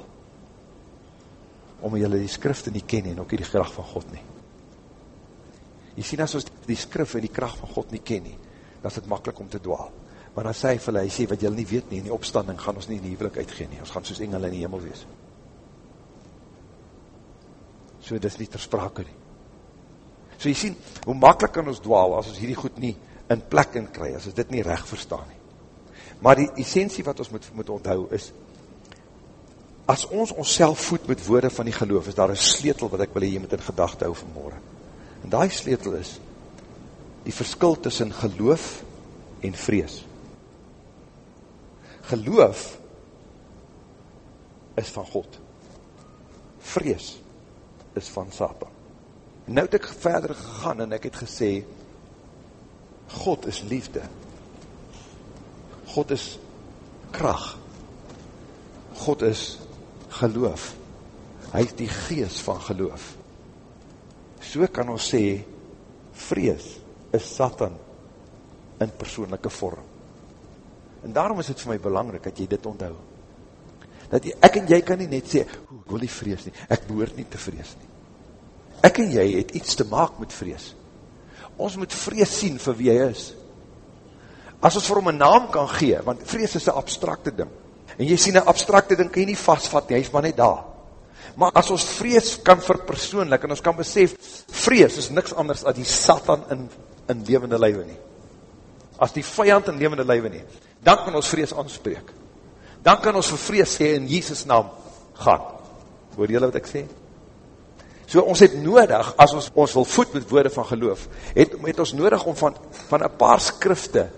om jylle die skrifte nie ken en ook die kracht van God nie. Jy sien as ons die skrif en die kracht van God nie ken nie, dan is het makkelijk om te dwaal. Maar dan sê hy vir hulle, hy sê, wat jylle nie weet nie, in die opstanding gaan ons nie in die hevelik uitgeen nie, ons gaan soos engel in die hemel wees. So, dit is nie ter sprake nie. So jy sien, hoe makkelijk kan ons dwaal as ons hierdie goed nie in plek in kry, as ons dit nie recht verstaan nie. Maar die essentie wat ons moet, moet onthou is, as ons ons voet met woorde van die geloof, is daar een sleetel wat ek wil hier met in gedachte hou vanmorgen. En die sleetel is, die verskil tussen geloof en vrees. Geloof is van God. Vrees is van Satan nou het ek verder gegaan en ek het gesê, God is liefde. God is kracht. God is geloof. Hy is die gees van geloof. So kan ons sê, vrees is Satan in persoonlijke vorm. En daarom is het vir my belangrijk dat jy dit onthou. Dat ek en jy kan nie net sê, ek wil nie vrees nie, ek behoort nie te vrees nie. Ek en jy het iets te maak met vrees. Ons moet vrees sien vir wie hy is. As ons vir hom een naam kan gee, want vrees is een abstracte ding, en jy sien een abstracte ding, kan jy nie vastvat nie, hy is maar net daar. Maar as ons vrees kan verpersoonlik, en ons kan besef, vrees is niks anders as die satan in, in levende lewe nie. As die vijand in levende lewe nie, dan kan ons vrees aanspreek. Dan kan ons vir vrees sê in Jesus naam gaan. Hoor jylle wat ek sê? So ons het nodig, as ons ons wil voed met woorde van geloof, het, het ons nodig om van, van een paar skrifte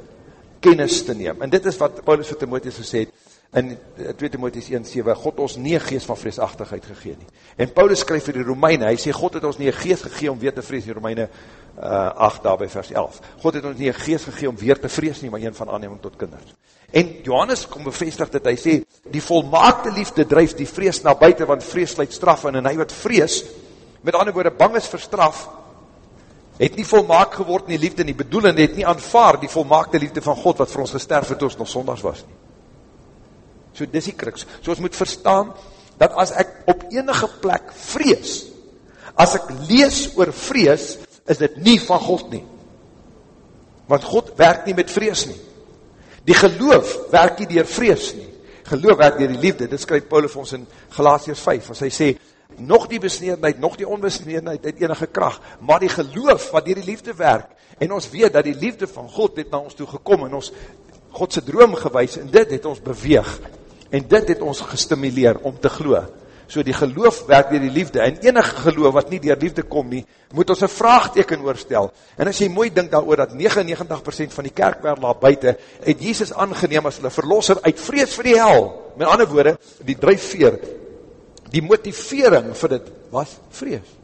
kennis te neem. En dit is wat Paulus vir Timotheus gesê het, in 2 Timotheus 1,7, God ons nie geest van vreesachtigheid gegeen nie. En Paulus skryf vir die Romeine, hy sê, God het ons nie geest gegeen om weer te vrees, die Romeine uh, 8 daarby vers 11. God het ons nie geest gegeen om weer te vrees nie, maar een van aanneming tot kinders. En Johannes kom bevestig dat hy sê, die volmaakte liefde drijf die vrees na buiten, want vrees sluit straf in, en hy wat vrees, met ander woorde, bang is vir straf, het nie volmaak geword in die liefde nie, bedoelende het nie aanvaar die volmaakte liefde van God, wat vir ons gesterf het, ons nog sondags was nie. So dis die kruks. So ons moet verstaan, dat as ek op enige plek vrees, as ek lees oor vrees, is dit nie van God nie. Want God werk nie met vrees nie. Die geloof werk nie dier vrees nie. Geloof werk dier die liefde. Dit skryf Paulus ons in Galatius 5, as hy sê, nog die besneedheid, nog die onbesneedheid het enige kracht, maar die geloof wat dier die liefde werk, en ons weet dat die liefde van God het na ons toe gekom, en ons Godse droom gewys, en dit het ons beweeg, en dit het ons gestimuleer om te glo. So die geloof werk dier die liefde, en enige geloof wat nie dier liefde kom nie, moet ons een vraagteken oorstel. En as jy mooi dink daar dat 99% van die kerkwereld daar buiten, het Jesus aangeneem as hulle verlosser uit vrees vir die hel. Met ander woorde, die drijfveer, die motivering vir dit was vrees.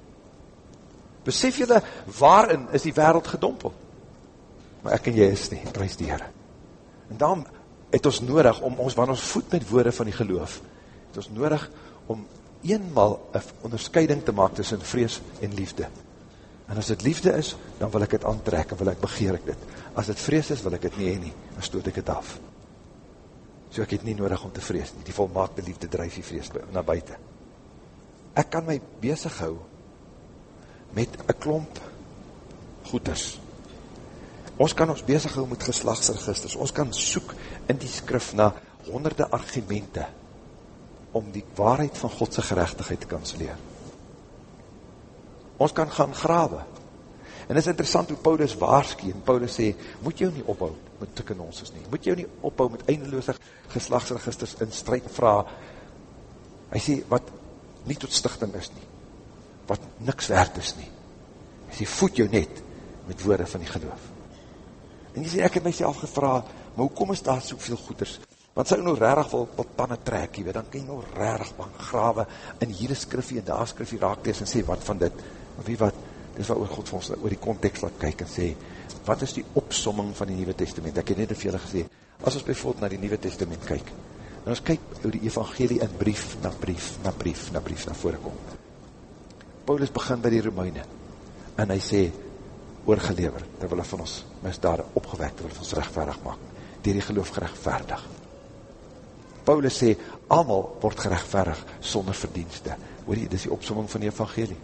Besef jylle, waarin is die wereld gedompel? Maar ek en jy is nie, prijs die Heere. En daarom het ons nodig om ons, wanneer ons voet met woorde van die geloof, het ons nodig om eenmaal een onderscheiding te maak tussen vrees en liefde. En as het liefde is, dan wil ek het aantrek, en wil ek begeer ek dit. As het vrees is, wil ek het nie heen nie, dan stoot ek het af. So ek het nie nodig om te vrees nie, die volmaakte liefde drijf die vrees na buiten ek kan my bezig hou met een klomp goeders. Ons kan ons bezig hou met geslagsregisters. Ons kan soek in die skrif na honderde argumente om die waarheid van Godse gerechtigheid te kanseleer. Ons kan gaan grawe. En is interessant hoe Paulus waarskie en Paulus sê, moet jou nie ophou met tukke nonsens nie. Moet jou nie ophou met eindeloze geslagsregisters in strijd vraag. Hy sê, wat nie tot stichting is nie, wat niks werd is nie. Hy sê, voed jou net met woorde van die geloof. En jy sê, ek het myself gevra, maar hoekom is daar soveel goeders? Want sy nou rarig wil wat panne trek, jy weet, dan kan jy nou rarig van grawe in hierdie skrifie en daar skrifie raak lees en sê, wat van dit? Maar wie wat, dit is wat oor God vir ons oor die context laat kyk en sê, wat is die opsomming van die Nieuwe Testament? Ek het net te veel gesê, as ons bijvoorbeeld na die Nieuwe Testament kyk, En ons kyk hoe die evangelie in brief na brief na brief na brief na vore kom. Paulus begin by die Romeine en hy sê oorgelever, terwyl hy van ons misdade opgewek, terwyl ons rechtvaardig maak, dier die geloof gerechtvaardig. Paulus sê, allemaal word gerechtvaardig sonder verdienste. Hoor jy, dit is die opsomming van die evangelie.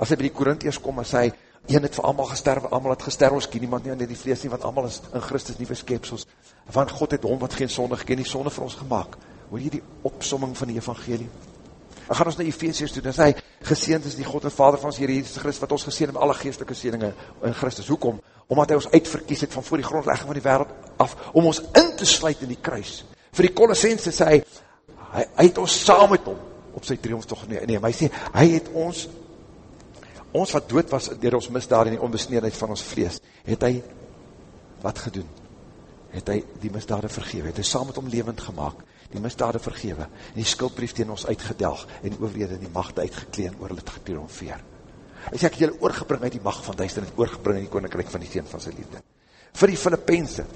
As hy by die Korintiërs kom en sê, een het vir allemaal gesterwe, allemaal het gesterwe, ons ken niemand nie aan die vlees nie, want allemaal is in Christus nie verskepsels, want God het hom wat geen sonde geken, die sonde vir ons gemaakt. Hoor jy die opsomming van die evangelie? Dan gaan ons na Ephesians toe, dan sê geseend is die God en Vader van ons Heer Jesus Christus, wat ons geseen met alle geestelike seeninge in Christus. Hoekom? Omdat hy ons uitverkies het van voor die grondlegging van die wereld af, om ons in te sluit in die kruis. Voor die Colossense sê hy, hy, hy het ons saam met hom, op sy triomf toch nie, nee, maar hy sê, hy het ons, ons wat dood was, dier ons misdaad en die onbesneedheid van ons vlees, het hy wat gedoen? het hy die misdade vergewe, het hy saam met hom levend gemaakt, die misdade vergewe, en die skuldbrief tegen ons uitgedelg, en oorwede in die macht uitgekleen, oor hulle te getriomfeer. Hy sê, ek het julle oorgebring uit die macht van duister, en oorgebring in die koninkrijk van die Seen van sy liefde. Vir die Filippense,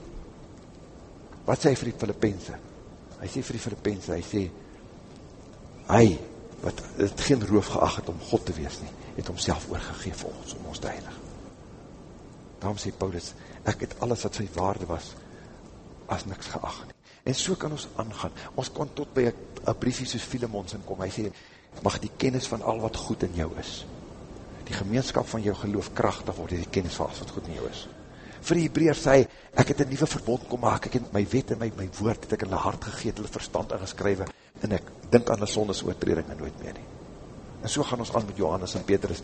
Wat sê hy vir die Filippense? Hy sê vir die Filippense, hy sê, hy, wat het geen roof geacht het om God te wees nie, het homself oorgegeef vir ons, om ons te heilig. Daarom sê Paulus, ek het alles wat sy waarde was, as niks geacht nie. En so kan ons aangaan. Ons kan tot by een briefie soos Filemons in kom. Hy sê, mag die kennis van al wat goed in jou is, die gemeenskap van jou geloof krachtig word, die kennis van al wat goed in jou is. Vir die Hebreer sê, ek het een nieuwe verbond kom maak, ek het my wet en my, my woord, het ek in hulle hart gegeet, hulle verstand ingeskrywe, en ek dink aan die sondes oortreding en nooit meer nie. En so gaan ons aan met Johannes en Petrus,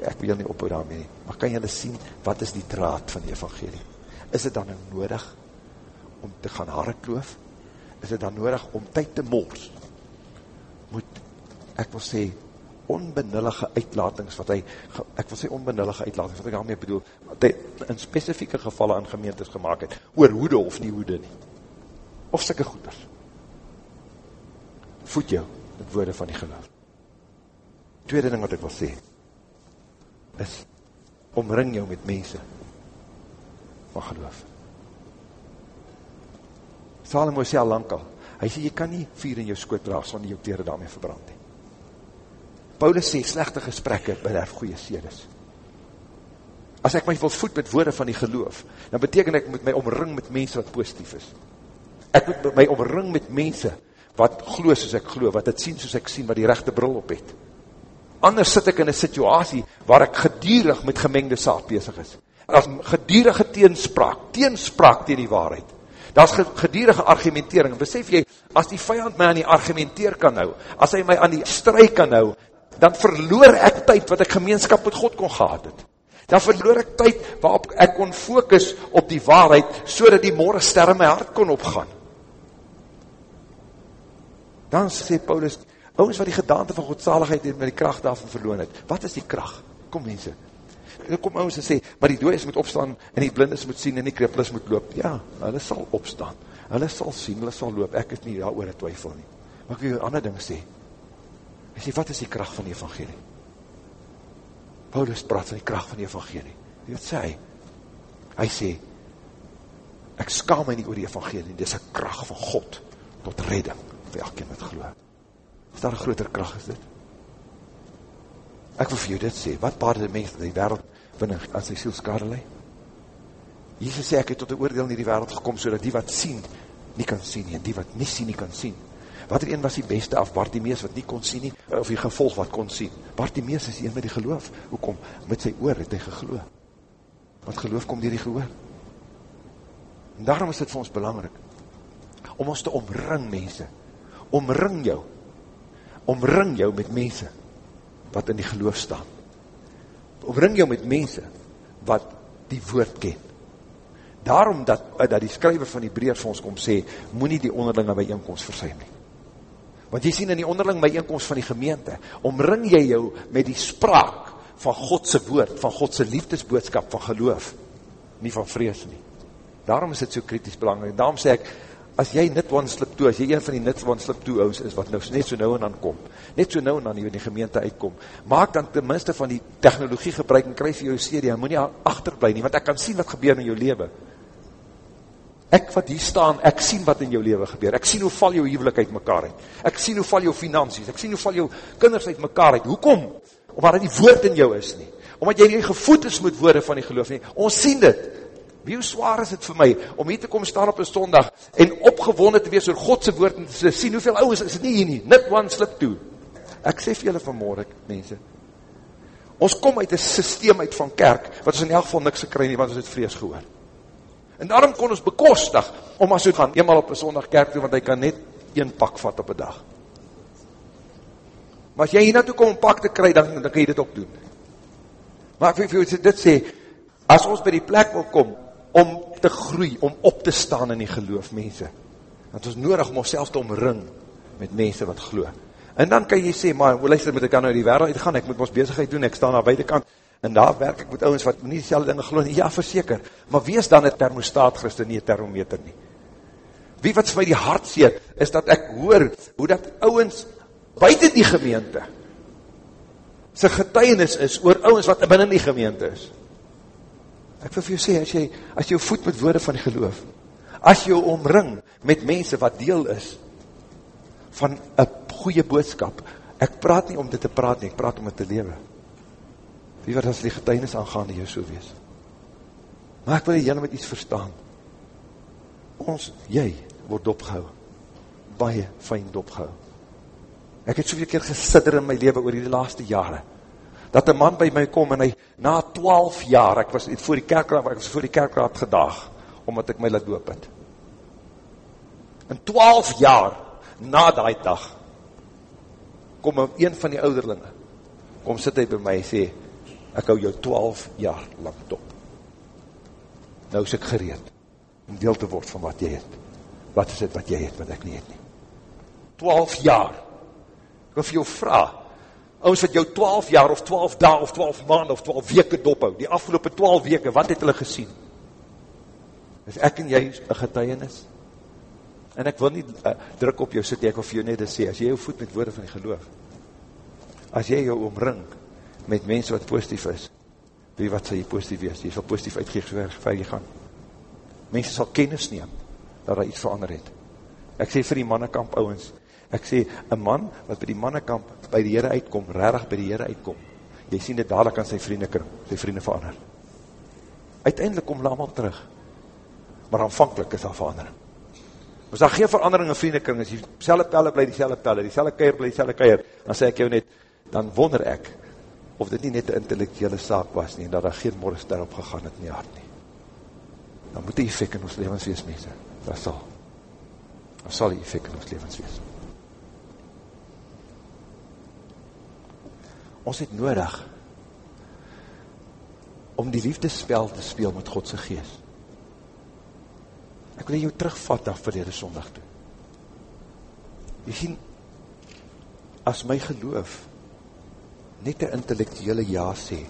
ek wil jou nie ophou daarmee nie, maar kan julle sien, wat is die draad van die evangelie? Is het dan nou nodig om te gaan hare kloof? Is het dan nodig om tyd te mors? Moet, ek wil sê, onbenullige uitlatings, wat hy, ek wil sê onbenullige uitlatings, wat ek daarmee bedoel, wat hy in specifieke gevalle in gemeentes gemaakt het, oor hoede of nie hoede nie. Of sikke goeders. Voed jou, met woorde van die geloof tweede ding wat ek wil sê, is, omring jou met mense, van geloof. Salomo sê al lang al, hy sê, jy kan nie vier in jou skoot draag, sonder jou tere daarmee verbrand he. Paulus sê, slechte gesprekke bederf goeie sedes. As ek my wil voed met woorde van die geloof, dan beteken ek moet my omring met mense wat positief is. Ek moet my omring met mense wat glo soos ek glo, wat het sien soos ek sien, wat die rechte bril op het anders sit ek in een situasie waar ek gedierig met gemengde saad bezig is. As gedierige teenspraak, teenspraak tegen die waarheid. Dat is gedierige argumentering. Besef jy, as die vijand my aan die argumenteer kan hou, as hy my aan die strijd kan hou, dan verloor ek tyd wat ek gemeenskap met God kon gehad het. Dan verloor ek tyd waarop ek kon focus op die waarheid, so dat die morgenster in my hart kon opgaan. Dan sê Paulus, Ouwens wat die gedaante van godsaligheid met die kracht daarvan verloon het. Wat is die kracht? Kom mense. Dan kom ouwens en sê, maar die dooies moet opstaan, en die blindes moet sien, en die kriplis moet loop. Ja, hulle sal opstaan. Hulle sal sien, hulle sal loop. Ek het nie daar oor het twyfel nie. Maar ek wil een ander ding sê. Hy sê, wat is die kracht van die evangelie? Paulus praat van die kracht van die evangelie. Wat sê hy? Hy sê, ek skaam my nie oor die evangelie, dit is een kracht van God, tot redding, vir elke wat geloof. Is daar een groter kracht as dit? Ek wil vir jou dit sê, wat baar die mens die wereld binnen aan sy siel skade leid? Jesus sê, ek het tot die oordeel in die wereld gekom, so die wat sien, nie kan sien nie, en die wat nie sien, nie kan sien. Wat er een was die beste af, Bartimeus wat nie kon sien nie, of die gevolg wat kon sien. Bartimeus is een met die geloof. Hoekom? Met sy oor het hy gegeloof. Want geloof kom dier die gehoor. En daarom is dit vir ons belangrijk, om ons te omring, mense. Omring jou, omring jou met mense wat in die geloof staan. Omring jou met mense wat die woord ken. Daarom dat, dat die skryver van die breer vir ons kom sê, moet die onderlinge bijeenkomst versuim nie. Want jy sien in die onderling bijeenkomst van die gemeente, omring jy jou met die spraak van Godse woord, van Godse liefdesboodskap, van geloof, nie van vrees nie. Daarom is dit so kritisch belangrijk. Daarom sê ek, as jy net one slip toe, as jy een van die net one slip toe ouds is, wat nou net so nou en dan kom, net so nou en dan in die gemeente uitkom, maak dan tenminste van die technologie gebruik en kryf jou CD, en moet nie achterblij nie, want ek kan sien wat gebeur in jou leven. Ek wat hier staan, ek sien wat in jou leven gebeur, ek sien hoe val jou huwelik uit mekaar uit, ek sien hoe val jou finansies, ek sien hoe val jou kinders uit mekaar uit, hoekom? Omdat die woord in jou is nie, omdat jy nie gevoed is met woorde van die geloof nie, ons sien dit, Wie hoe zwaar is het vir my, om hier te kom staan op een sondag, en opgewonde te wees oor Godse woord, en te sien hoeveel ouwens is het nie hier nie, net one slip toe. Ek sê vir julle vanmorgen, mense, ons kom uit een systeem uit van kerk, wat ons in elk geval niks gekry nie, want ons het vrees gehoor. En daarom kon ons bekostig, om as ons gaan, eenmaal op een sondag kerk toe, want hy kan net een pak vat op een dag. Maar as jy hier naartoe kom om pak te kry, dan, dan kan jy dit ook doen. Maar ek vir jou dit sê, as ons by die plek wil kom, om te groei, om op te staan in die geloof, mense. Want ons nodig om ons te omring met mense wat geloof. En dan kan jy sê, maar, luister, moet ek dan nou die wereld uitgaan, ek moet ons bezigheid doen, ek staan aan beide kant, en daar werk ek met ouwens wat nie die dinge geloof, ja, verseker, maar wie is dan een thermostaat, Christen, nie een thermometer nie? Wie wat vir die hart seer, is dat ek hoor, hoe dat ouwens, buiten die gemeente, sy getuienis is, oor ouwens wat binnen die gemeente is. Ek wil vir jou sê, as jy, as jou voet met woorde van geloof, As jy omring met mense wat deel is van een goeie boodskap, ek praat nie om dit te praat nie, ek praat om dit te lewe. Wie wat as die getuinis aangaande jou so wees? Maar ek wil jy met iets verstaan. Ons, jy, word dopgehou. Baie fijn dopgehou. Ek het soveel keer gesidder in my leven oor die laaste jare, dat een man by my kom en hy, na 12 jaar, ek was voor die kerkraad, ek was voor die kerkraad gedaag, omdat ek my laat doop het. In 12 jaar, na die dag, kom een van die ouderlinge, kom sit hy by my en sê, ek hou jou 12 jaar lang dop. Nou is ek gereed, om deel te word van wat jy het. Wat is dit wat jy het, wat ek nie het nie. 12 jaar, ek wil vir jou vraag, ons wat jou 12 jaar, of 12 dae, of 12 maand, of 12 weke dophou, die afgelopen 12 weke, wat het hulle gesien? Is ek en jy een getuienis? En ek wil nie uh, druk op jou sit, ek wil vir jou net sê, as jy jou voet met woorde van die geloof, as jy jou omring met mense wat positief is, wie wat sal jy positief wees, jy sal positief uitgeef so ver jy gaan. Mense sal kennis neem, dat daar iets verander het. Ek sê vir die mannekamp ouwens, ek sê, een man wat by die mannekamp by die Heere uitkom, rarig by die Heere uitkom, jy sien dit dadelijk aan sy vrienden kring, sy vrienden verander. Uiteindelik kom allemaal terug, maar aanvankelijk is daar verandering. As daar geen verandering in vriendenkring is, die selle pelle bly die selle pelle, die selle keier bly die selle keier, dan sê ek jou net, dan wonder ek, of dit nie net een intellectuele saak was nie, en dat daar geen morgens daarop gegaan het in die hart nie. Dan moet die effect in ons levens wees, mense. Dat sal. Dat sal die effect in ons levens wees. Ons het nodig om die liefdespel te speel met Godse geest. Ek wil jou terugvat na verlede sondag toe. Jy sien, as my geloof net een intellectuele ja sê,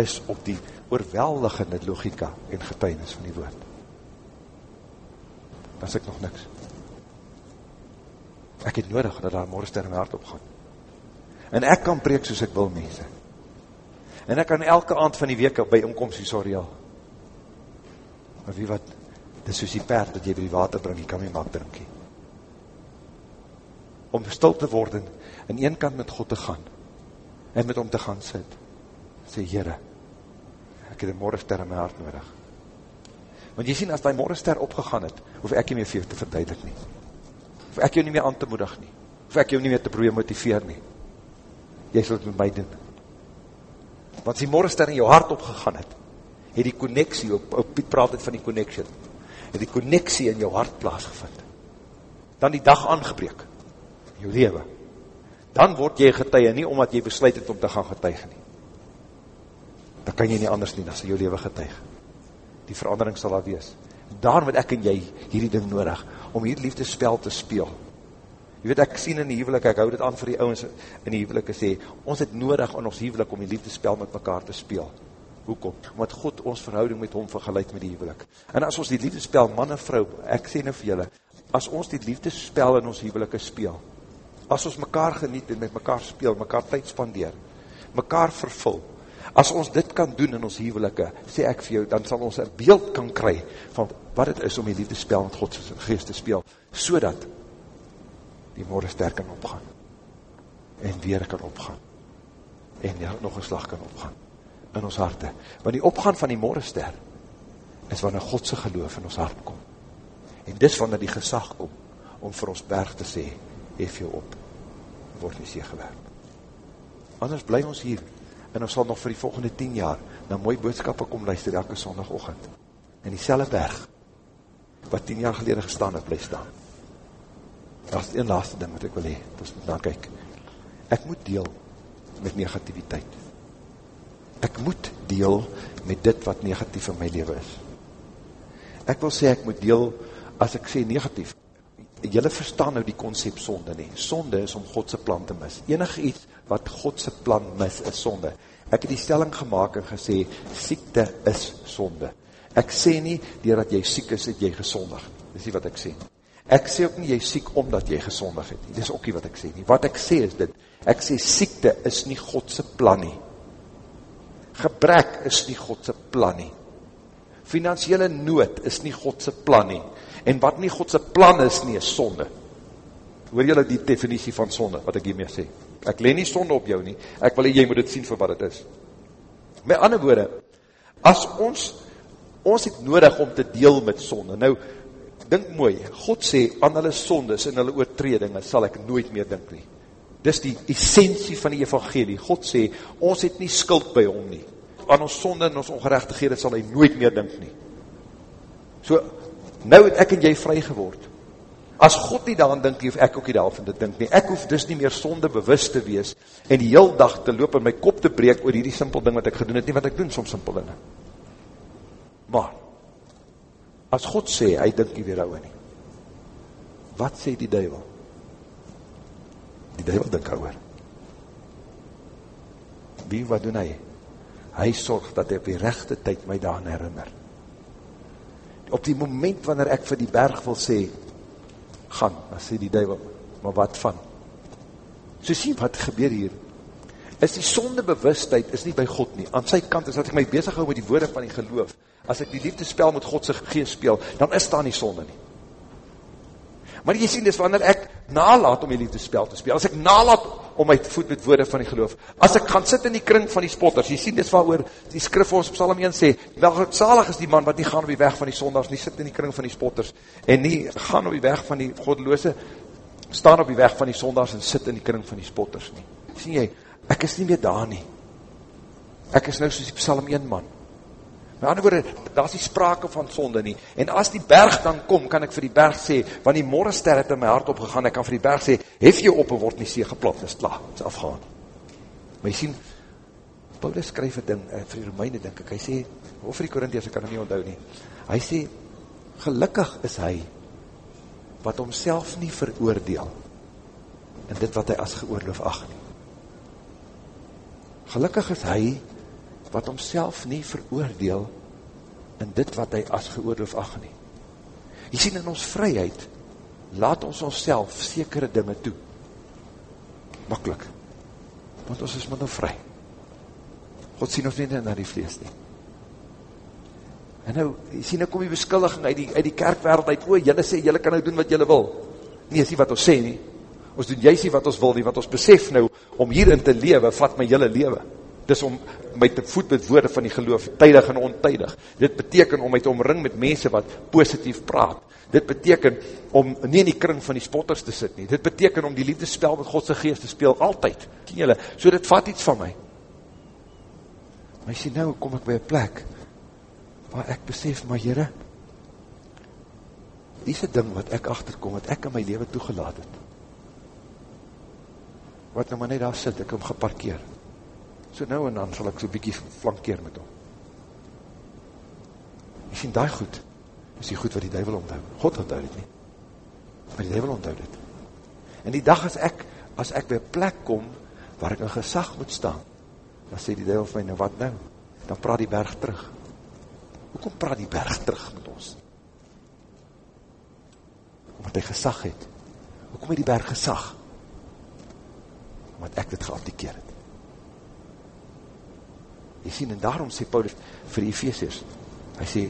is op die oorweldigende logika en getuinis van die woord. Dan is ek nog niks. Ek het nodig dat daar morgenster in my hart opgaan. En ek kan preek soos ek wil, mense. En ek kan elke aand van die week by omkomst die sorry al. Maar wie wat, dit is soos die perd dat jy by die water bring, jy kan my maak drinkie. Om stil te worden, in een kant met God te gaan, en met hom te gaan sit, sê, Heere, ek het een morgenster in my hart nodig. Want jy sien, as die morgenster opgegaan het, hoef ek nie meer vir jou te verduidelik nie. Hoef ek jou nie meer aan te moedig nie. Hoef ek jou nie meer te probeer motiveer nie. Jy sal het met my doen. Want as die morgenster in jou hart opgegaan het, het die connectie, op, op Piet praat het van die connection, het die connectie in jou hart plaasgevind. Dan die dag aangebreek, in jou leven. Dan word jy getuie, nie omdat jy besluit het om te gaan getuig nie. Dan kan jy nie anders nie, dan sal jou leven getuig. Die verandering sal daar wees. Daarom het ek en jy hierdie ding nodig, om hierdie liefdespel te speel. Jy weet, ek sien in die huwelik, ek hou dit aan vir die ouwens in die huwelik, sê, ons het nodig in ons huwelik om die liefdespel met mekaar te speel. Hoekom? Omdat God ons verhouding met hom vergeleid met die huwelik. En as ons die liefdespel, man en vrou, ek sê nou vir julle, as ons die liefdespel in ons huwelike speel, as ons mekaar geniet en met mekaar speel, mekaar tyd spandeer, mekaar vervul, as ons dit kan doen in ons huwelike, sê ek vir jou, dan sal ons een beeld kan kry van wat het is om die liefdespel met Godse geest te speel, so dat die morgenster kan opgaan, en weer kan opgaan, en ja, nog een slag kan opgaan, in ons harte. Want die opgaan van die morgenster, is wanneer Godse geloof in ons hart kom. En dis wanneer die gesag kom, om vir ons berg te sê, hef jou op, word nie sê gewerk. Anders bly ons hier, en ons sal nog vir die volgende 10 jaar, na mooi boodskappe kom luister, elke sondagochtend, en die selle berg, wat 10 jaar gelede gestaan het, bly staan. Dat is die laatste ding wat ek wil hee, ons moet na kyk. Ek moet deel met negativiteit. Ek moet deel met dit wat negatief in my leven is. Ek wil sê, ek moet deel, as ek sê negatief, jylle verstaan nou die concept sonde nie. Sonde is om Godse plan te mis. Enig iets wat Godse plan mis is sonde. Ek het die stelling gemaakt en gesê, siekte is sonde. Ek sê nie, dier dat jy siek is, het jy gezondig. Dis nie wat ek sê. Ek sê ook nie, jy siek omdat jy gezondig het. Dis ook nie wat ek sê nie. Wat ek sê is dit, ek sê, siekte is nie Godse plan nie. Gebrek is nie Godse plan nie. Financiële nood is nie Godse plan nie. En wat nie Godse plan is nie, is sonde. Hoor jylle die definitie van sonde, wat ek hiermee sê? Ek leen nie sonde op jou nie, ek wil jy moet het sien vir wat het is. Met ander woorde, as ons, ons het nodig om te deel met sonde, nou, dink mooi, God sê, aan hulle sondes en hulle oortredinge sal ek nooit meer dink nie. Dis die essentie van die evangelie. God sê, ons het nie skuld by hom nie. Aan ons sonde en ons ongerechtighede sal hy nooit meer dink nie. So, nou het ek en jy vry geword. As God nie daaran dink, hoef ek ook nie daarvan te dink nie. Ek hoef dus nie meer sonde bewust te wees en die heel dag te loop en my kop te breek oor hierdie simpel ding wat ek gedoen het, nie wat ek doen, soms simpel dinge. Maar, as God sê, hy dink nie weer ouwe nie. Wat sê die duivel? Die duivel dink ouwe. Wie, wat doen hy? Hy sorg dat hy op die rechte tyd my daan herinner. Op die moment wanneer ek vir die berg wil sê, gaan, dan sê die duivel, maar wat van? So sien wat gebeur hier, is die sonde bewustheid is nie by God nie, aan sy kant is dat ek my bezig hou met die woorde van die geloof, as ek die liefde spel met Godse geest speel, dan is daar nie sonde nie. Maar jy sien, dis wanneer ek nalaat om die liefde spel te speel, as ek nalaat om my voet met woorde van die geloof, as ek gaan sit in die kring van die spotters, jy sien, dis waar oor die skrif ons op Psalm 1 sê, welzalig is die man wat nie gaan op die weg van die sonders, nie sit in die kring van die spotters, en nie gaan op die weg van die godloose, staan op die weg van die sonders en sit in die kring van die spotters nie. Sien jy, ek is nie meer daar nie. Ek is nou soos die Psalm 1 man, Met ander woorde, daar is die sprake van sonde nie. En as die berg dan kom, kan ek vir die berg sê, want die morgenster het in my hart opgegaan, ek kan vir die berg sê, hef jy op en word nie see geplat, is klaar, is afgaan. Maar jy sien, Paulus skryf een ding, eh, vir die Romeine denk ek, hy sê, of vir die Korinties, ek kan hom nie onthou nie, hy sê, gelukkig is hy, wat homself nie veroordeel, in dit wat hy as geoorloof ag nie. Gelukkig is hy, wat homself nie veroordeel in dit wat hy as geoordeel ag nie. Jy sien in ons vryheid, laat ons ons self sekere dinge toe. Makkelijk. Want ons is maar nou vry. God sien ons nie na die vlees nie. En nou, jy sien, nou kom die beskuldiging uit die, uit die kerkwereld uit, o, jylle sê, jylle kan nou doen wat jylle wil. Nie, is nie wat ons sê nie. Ons doen jy sê wat ons wil nie, wat ons besef nou, om hierin te lewe, vat my jylle lewe dis om my te voed met woorde van die geloof, tydig en ontydig. Dit beteken om my te omring met mense wat positief praat. Dit beteken om nie in die kring van die spotters te sit nie. Dit beteken om die liefdespel met Godse geest te speel, altyd. Ken jylle? So dit vat iets van my. Maar jy sê nou, kom ek by een plek, waar ek besef, maar jyre, die is ding wat ek achterkom, wat ek in my leven toegelaat het. Wat nou maar net daar sit, ek hem geparkeer so nou en dan sal ek so bykie flankeer met hom. Jy sien, die goed, is die goed wat die duivel onthou. God onthou dit nie. Maar die duivel onthou dit. En die dag as ek, as ek by plek kom, waar ek in gesag moet staan, dan sê die duivel vir my, nou wat nou? Dan praat die berg terug. Hoekom praat die berg terug met ons? Omdat hy gesag het. Hoekom het die berg gesag? Omdat ek dit geabdikeer het. Jy sien, en daarom sê Paulus vir die Ephesians, hy sê,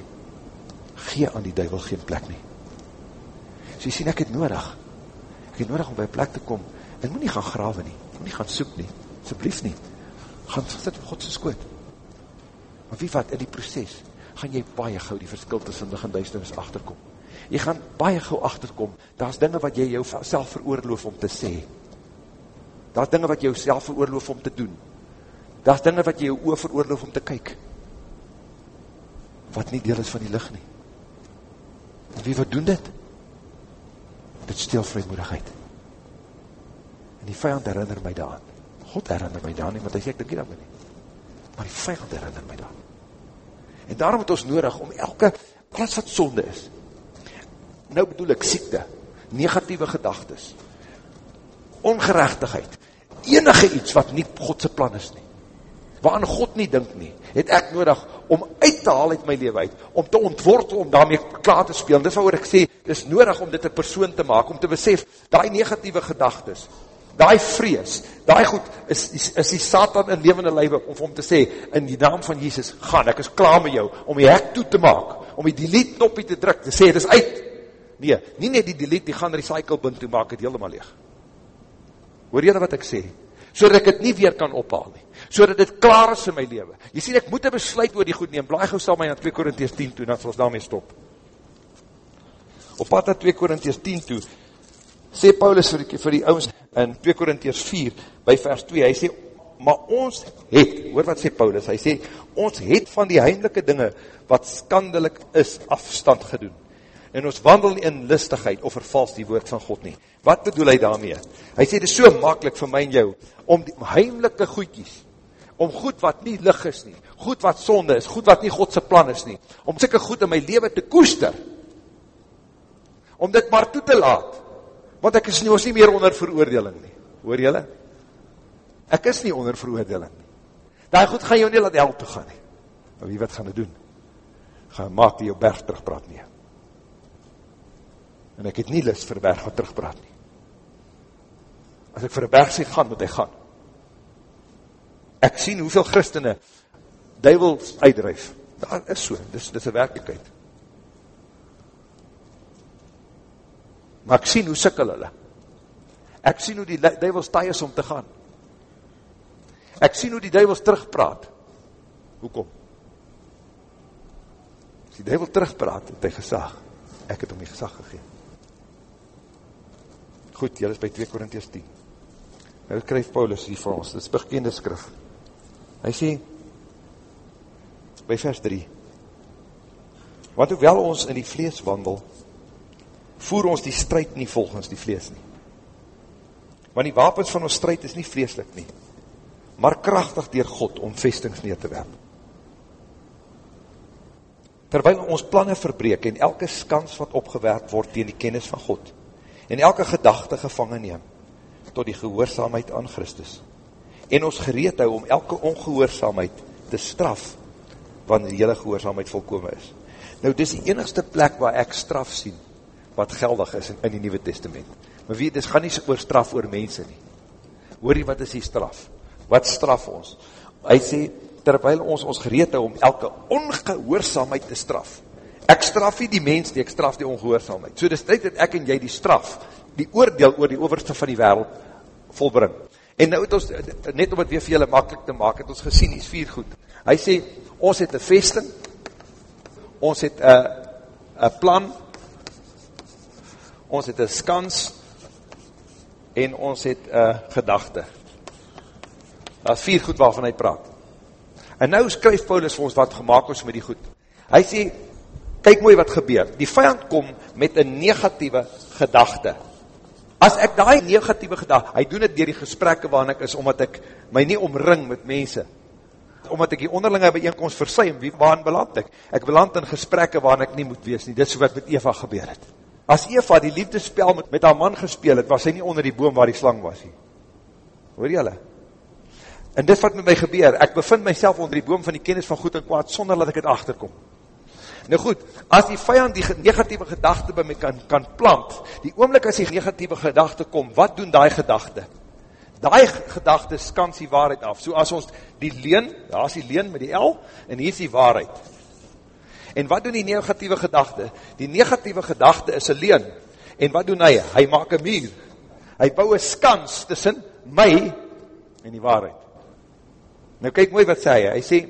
gee aan die duivel geen plek nie. So jy sien, ek het nodig, ek het nodig om by plek te kom, en moet nie gaan grawe nie, moet nie gaan soek nie, asblief nie, gaan sit op Godse skoot. Maar wie wat, in die proces, gaan jy baie gauw die verskil tussen die geduisternis achterkom. Jy gaan baie gauw achterkom, daar is dinge wat jy jou self veroorloof om te sê, daar is dinge wat jy jou self veroorloof om te doen, Daar is dinge wat jy jou oor veroorloof om te kyk. Wat nie deel is van die licht nie. En wie wat doen dit? Dit stel vrymoedigheid. En die vijand herinner my daan. God herinner my daan nie, want hy sê ek dink nie dat my nie. Maar die vijand herinner my daan. En daarom het ons nodig om elke, alles wat sonde is, nou bedoel ek siekte, negatieve gedagtes, ongerechtigheid, enige iets wat nie Godse plan is nie, waaraan God nie dink nie, het ek nodig om uit te haal uit my leven uit, om te ontwortel, om daarmee klaar te speel. Dit is wat ek sê, dit is nodig om dit een persoon te maak, om te besef, die negatieve gedagtes, daai vrees, daai goed, is, is, is die Satan in levende lijwe, om vir hom te sê, in die naam van Jesus, gaan, ek is klaar met jou, om die hek toe te maak, om die delete knoppie te druk, te sê, het is uit. Nee, nie net die delete, die gaan recycle bin toe maak, het helemaal leeg. Hoor jy wat ek sê? So dat ek het nie weer kan ophaal nie. So dat het klaar is in my leven. Jy sê, ek moet een besluit oor die goed neem. Blaai gauw sal my na 2 Korinties 10 toe, dat sal ons daarmee stop. Op pad na 2 Korinties 10 toe, sê Paulus vir die, vir die ouwens in 2 Korinties 4, by vers 2, hy sê, maar ons het, hoor wat sê Paulus, hy sê, ons het van die heimlike dinge, wat skandelik is, afstand gedoen. En ons wandel in listigheid, of vervals die woord van God nie. Wat bedoel hy daarmee? Hy sê, dit is so makkelijk vir my en jou, om die heimlike goedkies, om goed wat nie lig is nie, goed wat sonde is, goed wat nie Godse plan is nie, om sikke goed in my leven te koester, om dit maar toe te laat, want ek is nie, ons nie meer onder veroordeling nie. Hoor jylle? Ek is nie onder veroordeling nie. Daai goed gaan jou nie laat hel toe gaan nie. Maar wie wat gaan dit doen? Gaan maak die jou berg terugpraat nie. En ek het nie lust vir berg wat terugpraat nie. As ek vir een berg sê gaan, moet hy gaan. Ek sien hoeveel christene duivels uitdrijf. Dat is so, dit is een werkelijkheid. maar ek sien hoe sikkel hulle. Ek sien hoe die duivels taai is om te gaan. Ek sien hoe die duivels terugpraat. Hoekom? As die duivel terugpraat, het hy gesag. Ek het om die gesag gegeen. Goed, jy is by 2 Korinties 10. Nou skryf Paulus hier vir ons, dit is bekende skrif. Hy sê, by vers 3, Want hoewel ons in die vlees wandel, voer ons die strijd nie volgens die vlees nie. Want die wapens van ons strijd is nie vleeslik nie, maar krachtig dier God om vestings neer te werp. Terwyl ons planne verbreek en elke skans wat opgewerkt word tegen die kennis van God, en elke gedachte gevangen neem, tot die gehoorzaamheid aan Christus, en ons gereed hou om elke ongehoorzaamheid te straf, wanneer hele gehoorzaamheid volkome is. Nou, dit is die enigste plek waar ek straf sien, wat geldig is in, in die Nieuwe Testament. Maar weet, dit gaan nie oor straf oor mense nie. Hoor jy wat is die straf? Wat straf ons? Hy sê, terwijl ons ons gereed hou om elke ongehoorzaamheid te straf. Ek straf nie die mens nie, ek straf die ongehoorzaamheid. So dis tyd dat ek en jy die straf, die oordeel oor die overste van die wereld volbring. En nou het ons, net om het weer vir julle makkelijk te maak, het ons gesien, die is vier goed. Hy sê, ons het een vesting, ons het een plan, ons het een skans, en ons het een gedachte. Dat is vier goed waarvan hy praat. En nou skryf Paulus vir ons wat gemaakt is met die goed. Hy sê, kyk mooi wat gebeur, die vijand kom met een negatieve gedachte. As ek die negatieve gedachte, hy doen het dier die gesprekke waarin ek is, omdat ek my nie omring met mense, omdat ek die onderlinge bijeenkomst versuim, wie waarin beland ek? Ek beland in gesprekke waarin ek nie moet wees nie, dit is wat met Eva gebeur het. As Eva die liefdespel met, met haar man gespeel het, was sy nie onder die boom waar die slang was nie. Hoor jylle? En dit wat met my gebeur, ek bevind myself onder die boom van die kennis van goed en kwaad, sonder dat ek het achterkom. Nou goed, as die vijand die negatieve gedachte by my kan, kan plant, die oomlik as die negatieve gedachte kom, wat doen die gedachte? Die gedachte skans die waarheid af. So as ons die leen, daar is die leen met die L, en hier is die waarheid. En wat doen die negatieve gedachte? Die negatieve gedachte is een leen. En wat doen hy? Hy maak een muur. Hy bouw een skans tussen my en die waarheid. Nou kyk mooi wat sê hy. Hy sê,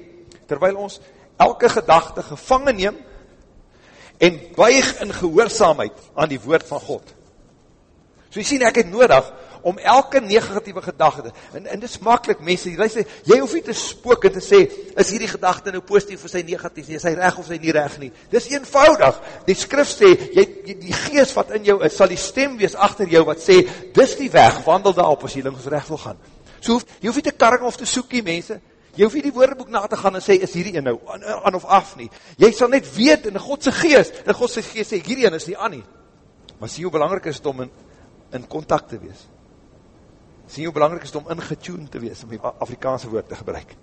terwyl ons elke gedachte gevangen neem en buig in gehoorzaamheid aan die woord van God. So jy sien, ek het nodig om elke negatieve gedachte, en, en dit is makkelijk, mense, sê, jy hoef nie te spook en te sê, is hierdie gedachte nou positief of sy negatief, nie, is hy reg of sy nie reg nie, dit is eenvoudig, die skrif sê, jy, die geest wat in jou is, sal die stem wees achter jou, wat sê, dis die weg, wandel daarop, as jy links of recht wil gaan, so hoef, jy hoef nie te karring of te soekie, mense, jy hoef nie die woordeboek na te gaan en sê, is hierdie een nou, aan, aan of af nie, jy sal net weet, in Godse geest, in Godse geest sê, hierdie een is nie aan nie, maar sê hoe belangrijk is het om in, in contact te wees, sien hoe belangrijk is om ingetune te wees, om die Afrikaanse woord te gebruik,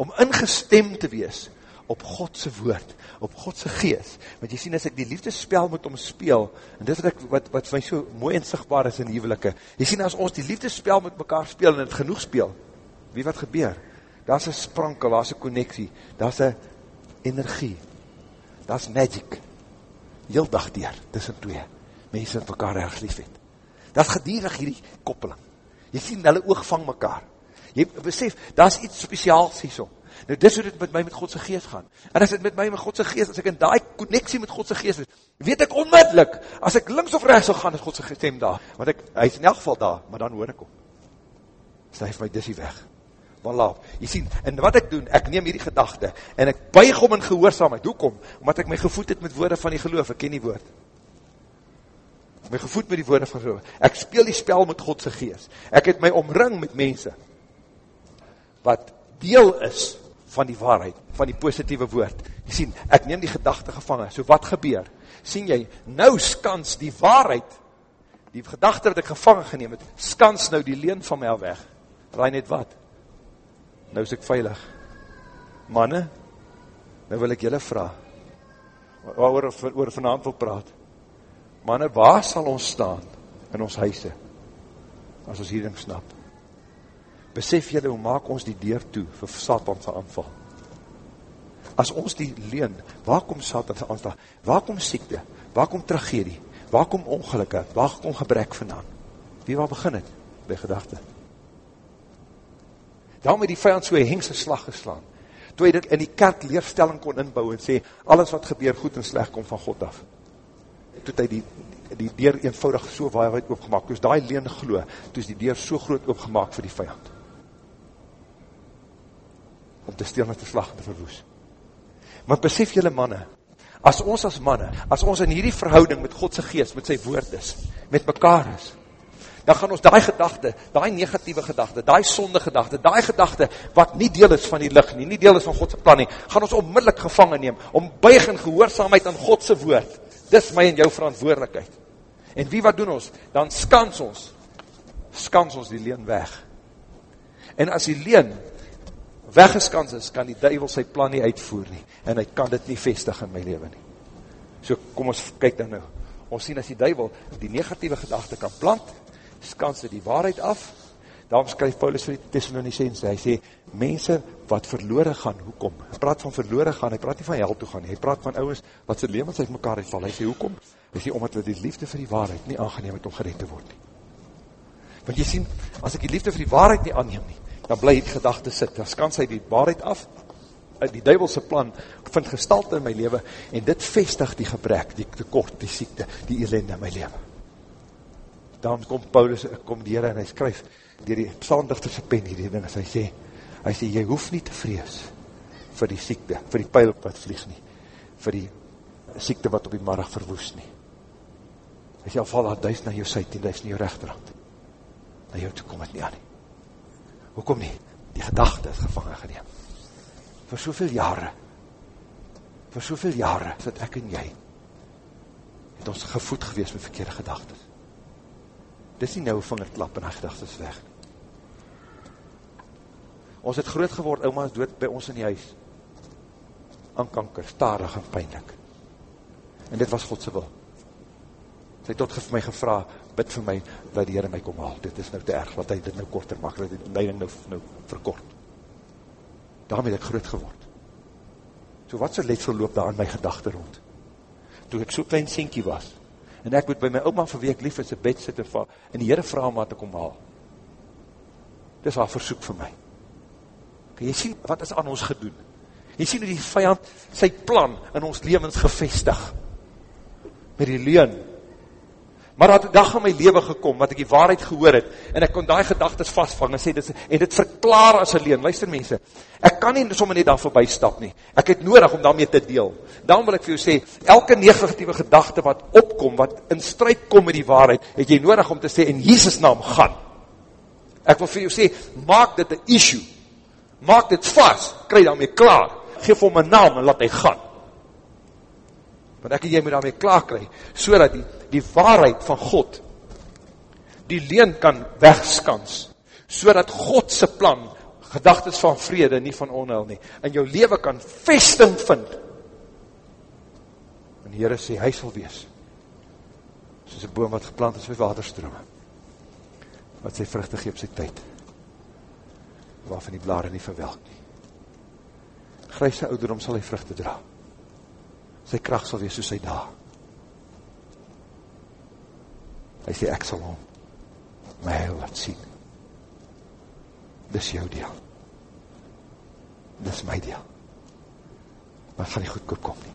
om ingestem te wees, op Godse woord, op Godse gees. Want jy sien, as ek die liefdespel met hom speel, en dit wat, ek, wat, wat vir my so mooi en sigtbaar is in die huwelike, jy sien, as ons die liefdespel met mekaar speel, en het genoeg speel, wie wat gebeur? Daar is een sprankel, daar is een connectie, daar is een energie, daar is magic, heel dag dier, tussen twee, mense wat mekaar ergens lief het. Dat is gedierig hierdie koppeling. Jy sien, hulle oog vang mekaar. Jy besef, daar is iets speciaals hierso. Nou dis hoe dit met my met Godse geest gaan. En as dit met my met Godse geest, as ek in die connectie met Godse geest is, weet ek onmiddellik, as ek links of rechts sal gaan, is Godse stem daar. Want ek, hy is in elk geval daar, maar dan hoor ek om. Snuif my dis hier weg. Voilà, jy sien, en wat ek doen, ek neem hierdie gedachte, en ek buig om in gehoorzaamheid, hoekom? Omdat ek my gevoed het met woorde van die geloof, ek ken die woord. My gevoed met die woorde van geloof. Ek speel die spel met Godse geest. Ek het my omring met mense, wat deel is van die waarheid, van die positieve woord. Jy sien, ek neem die gedachte gevangen, so wat gebeur? Sien jy, nou skans die waarheid, die gedachte wat ek gevangen geneem het, skans nou die leen van my al weg. Raai net wat? Nou is ek veilig. Manne, nou wil ek julle vraag, waar oor, oor vanavond wil praat. Manne, waar sal ons staan in ons huise, as ons hierin snap? besef jylle, hoe maak ons die deur toe vir Satanse aanval? As ons die leen, waar kom Satanse aanval? Waar kom siekte? Waar kom tragedie? Waar kom ongelukke? Waar kom gebrek vandaan? Wie waar begin het? By gedachte. Daarom het die vijand so een hengse slag geslaan. Toe hy dit in die kerk leerstelling kon inbouw en sê, alles wat gebeur goed en slecht kom van God af. Toe hy die, die deur eenvoudig so waarheid opgemaak, toe is die leen glo, toe is die deur so groot opgemaak vir die vijand om te steel en te slag en te verwoes. Maar besef jylle manne, as ons as manne, as ons in hierdie verhouding met Godse geest, met sy woord is, met mekaar is, dan gaan ons die gedachte, die negatieve gedachte, die sonde gedachte, die gedachte wat nie deel is van die licht nie, nie deel is van Godse plan nie, gaan ons onmiddellik gevangen neem, om buig en gehoorzaamheid aan Godse woord. Dis my en jou verantwoordelikheid. En wie wat doen ons? Dan skans ons, skans ons die leen weg. En as die leen weggeskans is, kan die duivel sy plan nie uitvoer nie, en hy kan dit nie vestig in my leven nie. So kom ons kyk dan nou, ons sien as die duivel die negatieve gedachte kan plant, skans hy die waarheid af, daarom skryf Paulus vir die Thessalonicense, hy sê, mense wat verloren gaan, hoekom? Hy praat van verloren gaan, hy praat nie van hel toe gaan, hy praat van ouwens wat sy levens uit mekaar uitval, hy sê, hoekom? Hy sê, omdat hy die liefde vir die waarheid nie aangeneem het om gered te word nie. Want jy sien, as ek die liefde vir die waarheid nie aanneem nie, dan bly die gedachte sit, dan skans hy die waarheid af, die duivelse plan vind gestalte in my leven, en dit vestig die gebrek, die tekort, die siekte, die ellende in my leven. Daarom kom Paulus, kom die Heere en hy skryf, dier die psalmdichterse pen hierdie ding, as hy sê, hy sê, jy hoef nie te vrees vir die siekte, vir die pijl wat vlieg nie, vir die siekte wat op die marg verwoes nie. Hy sê, al val daar duis na jou sy, die duis na jou rechterhand. Na jou toe kom het nie aan nie. Hoekom nie? Die gedachte is gevangen geneem. Voor soveel jare, voor soveel jare, sit ek en jy, het ons gevoed gewees met verkeerde gedagtes. Dit is nie nou vingerklap en die gedagtes weg. Ons het groot geword, oma is dood by ons in die huis. Aan kanker, starig en pijnlik. En dit was Godse wil. Sy het tot my gevra, bid vir my, dat die Heere my kom haal. Dit is nou te erg, wat hy dit nou korter maak, dat die leiding nou, nou verkort. Daarom het ek groot geword. So wat so letsel loop daar in my gedachte rond? Toe ek so klein sinkie was, en ek moet by my oma vir wie ek lief in sy bed sit en val, en die Heere vraag om wat te kom haal. Dit is haar versoek vir my. Kan jy sien, wat is aan ons gedoen? Jy sien hoe die vijand sy plan in ons levens gevestig. Met die leun, Maar dat dag in my leven gekom, wat ek die waarheid gehoor het, en ek kon die gedagtes vastvang, en sê, dit, en dit verklaar as een leen, luister mense, ek kan nie sommer nie daar voorbij stap nie, ek het nodig om daarmee te deel, daarom wil ek vir jou sê, elke negatieve gedachte wat opkom, wat in strijd kom met die waarheid, het jy nodig om te sê, in Jesus naam, gaan, ek wil vir jou sê, maak dit een issue, maak dit vast, kry daarmee klaar, geef om een naam en laat hy gaan, want ek en jy moet daarmee klaar kry, so dat die, die waarheid van God, die leen kan wegskans, so dat Godse plan Gedagtes van vrede, nie van onheil nie. In jou lewe kan vesting vind. En die Here sê hy sal wees. Soos 'n boom wat geplant is by waterstrome. Wat sy vrugte gee op sy tyd. Waarvan die blare nie verwelk nie. Gryse ouderdom sal hy vrugte dra. Sy krag sal wees soos sy dae. Hy sê ek sal hom my heil laat sien. Dis jou deel. Dis my deel. Maar gaan nie goedkoop kom nie.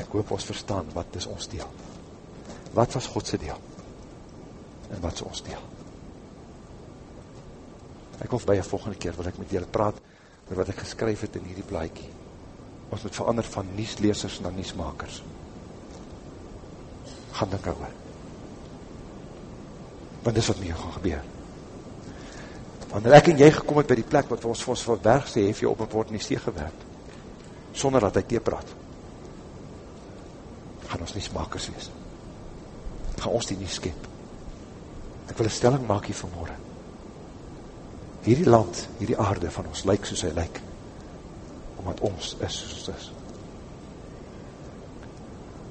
Ek hoop ons verstaan wat is ons deel. Wat was Godse deel? En wat is ons deel? Ek wil by een volgende keer, wil ek met julle praat, oor wat ek geskryf het in hierdie blaaikie. Ons moet verander van niesleesers na niesmakers. Gaan dink oor. Want dis wat met jou gaan gebeur. Wanneer ek en jy gekom het by die plek wat ons vir ons verberg sê, hef jy op en word in die steeg gewerkt. Sonder dat hy teepraat. Gaan ons nie smakers wees. Gaan ons die nie skep. Ek wil een stelling maak hier vanmorgen. Hierdie land, hierdie aarde van ons lyk soos hy lyk. Omdat ons is soos is.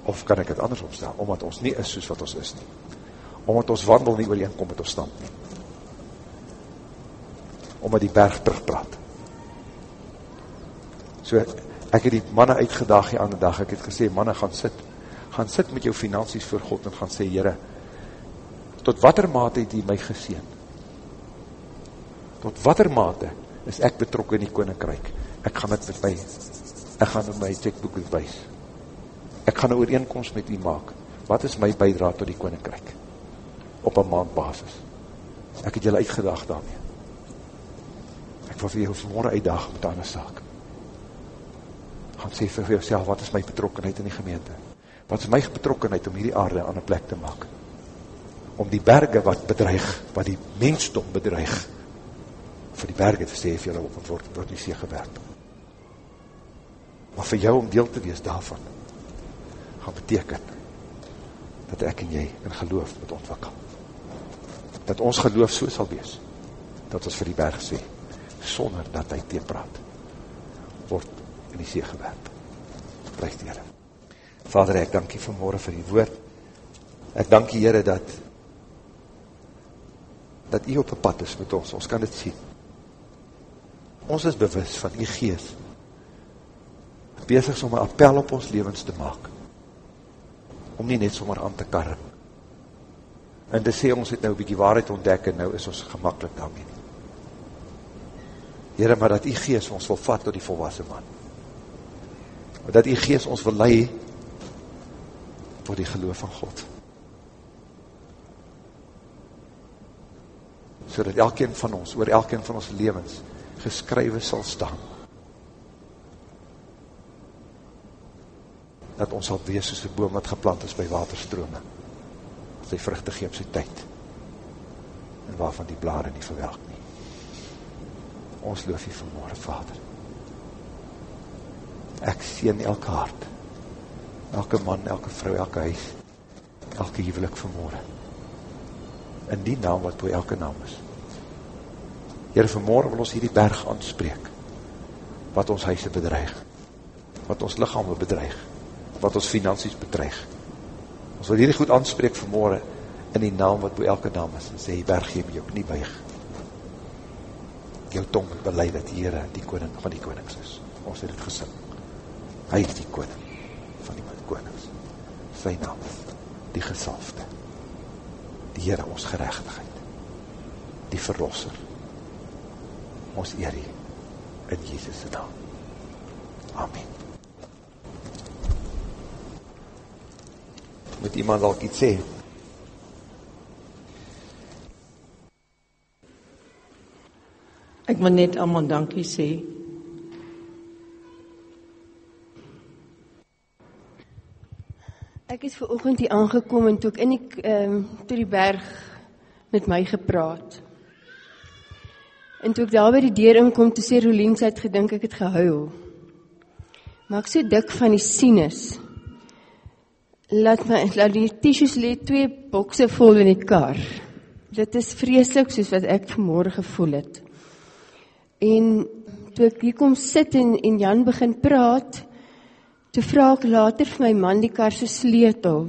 Of kan ek het anders opstel? Omdat ons nie is soos wat ons is nie. Omdat ons wandel nie ooreenkom met ons stand nie om met die berg terugpraat. So, ek het die manne uitgedag die ander dag, ek het gesê, manne, gaan sit, gaan sit met jou finansies voor God, en gaan sê, Heere, tot wat er mate het die my geseen? Tot wat er mate is ek betrokken in die koninkryk? Ek gaan het met my, ek gaan met my checkboek uitwijs. Ek gaan een ooreenkomst met u maak. Wat is my bijdraad tot die koninkryk? Op een maandbasis. Ek het julle uitgedag daarmee ek wil vir jou vanmorgen uitdag met aan die saak. Gaan sê vir jouself, wat is my betrokkenheid in die gemeente? Wat is my betrokkenheid om hierdie aarde aan een plek te maak? Om die berge wat bedreig, wat die mensdom bedreig, vir die berge te sê, vir julle op en word, word die see gewerp. Maar vir jou om deel te wees daarvan, gaan beteken, dat ek en jy in geloof moet ontwikkel. Dat ons geloof so sal wees, dat ons vir die berg sê, sonder dat hy teepraat, word in die see gewerp. Prijs die Heere. Vader, ek dank jy vanmorgen vir die woord. Ek dank jy Heere dat dat jy op een pad is met ons, ons kan dit sien. Ons is bewus van die geest, bezig om een appel op ons levens te maak, om nie net sommer aan te karren, en te sê ons het nou bykie waarheid ontdek, en nou is ons gemakkelijk daarmee nie. Heere, maar dat die geest ons wil vat tot die volwassen man. Maar dat die geest ons wil leie tot die geloof van God. So dat elkeen van ons, oor elkeen van ons levens, geskrywe sal staan. Dat ons sal wees soos die boom wat geplant is by waterstrome. Dat sy vruchte gee op sy tyd. En waarvan die blare nie verwelk nie ons loof jy vanmorgen, Vader. Ek sien elke hart, elke man, elke vrou, elke huis, elke huwelik vanmorgen. In die naam wat boe elke naam is. Heere, vanmorgen wil ons hierdie berg aanspreek, wat ons huise bedreig, wat ons lichaam bedreig, wat ons finansies bedreig. Ons wil hierdie goed aanspreek vanmorgen, in die naam wat boe elke naam is, en sê, berg geef my ook nie buig, jou tong beleid dat die Heere die koning van die konings is. Ons het het gesing. Hy is die koning van die konings. Sy naam, die gesalfde. Die Heere, ons gerechtigheid. Die verlosser. Ons eer hier in Jesus' naam. Amen. Moet iemand al iets sê? Ek wil net almal dankie sê. Ek het ver oggend hier aangekom en toe ek in die ehm um, toe die berg met my gepraat. En toe ek daar by die deur inkom, toe sê Rolien sy het gedink ek het gehuil. Maar ek so dik van die sinus. Laat my laat die tissues lê twee bokse vol in die kar. dit is vreeslik soos wat ek vanmôre gevoel het. En toe ek hier kom sit en en Jan begin praat, toe vra ek later vir my man die kar se sleutel,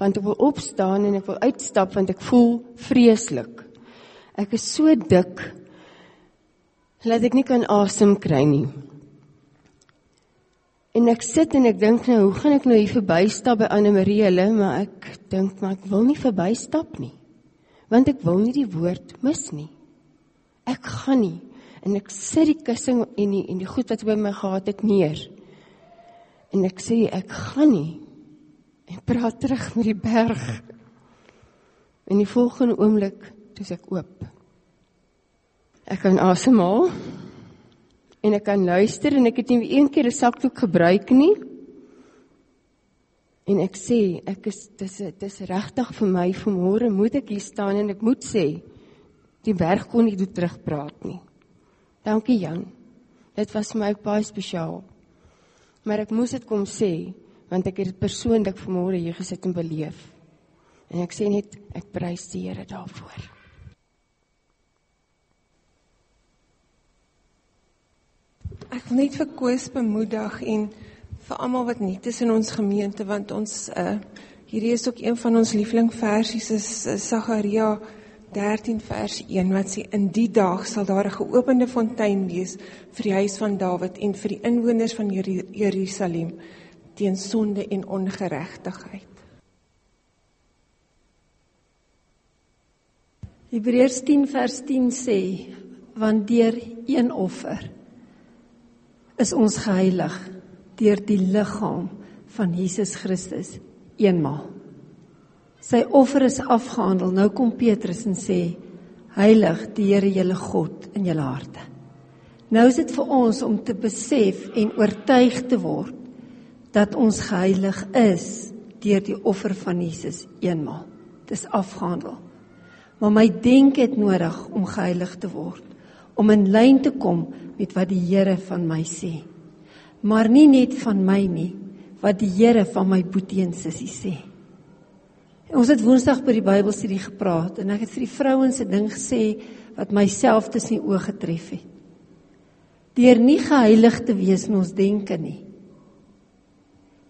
want ek wil opstaan en ek wil uitstap want ek voel vreeslik. Ek is so dik dat ek nie kan asem kry nie. En ek sit en ek dink nou, hoe gaan ek nou hier verbystap by Anne Marie hulle, maar ek dink maar ek wil nie verbystap nie. Want ek wil nie die woord mis nie. Ek gaan nie en ek sit die kussing en die en die goed wat by my gehad het neer. En ek sê ek gaan nie. En praat terug met die berg. En die volgende oomblik toe ek oop. Ek kan asemhaal en ek kan luister en ek het nie een keer 'n sakdoek gebruik nie. En ek sê, ek is dis dis regtig vir my vanmôre moet ek hier staan en ek moet sê die berg kon nie toe terugpraat nie. Dankie Jan. Dit was vir my baie spesiaal. Maar ek moes dit kom sê want ek het dit persoonlik vanmôre hier gesit en beleef. En ek sê net ek prys die Here daarvoor. Ek wil net vir Koos bemoedig en vir almal wat nie is in ons gemeente want ons uh hierdie is ook een van ons liefling versies is Sagaria 13 vers 1 wat sê in die dag sal daar 'n geopende fontein wees vir die huis van Dawid en vir die inwoners van Jerusalem teen sonde en ongeregtigheid. Hebreërs 10 vers 10 sê want deur een offer is ons geheilig deur die liggaam van Jesus Christus eenmaal. Sy offer is afgehandel. Nou kom Petrus en sê: Heilig die Here julle God in julle harte. Nou is dit vir ons om te besef en oortuig te word dat ons geheilig is deur die offer van Jesus eenmaal. Dit is afgehandel. Maar my denke het nodig om geheilig te word, om in lyn te kom met wat die Here van my sê. Maar nie net van my nie, wat die Here van my boetie en sussie sê. Ons het Woensdag by die Bybelstudie gepraat en ek het vir die vrouens 'n ding gesê wat myself tussen die oë getref het. Deur nie geheilig te wees in ons denke nie.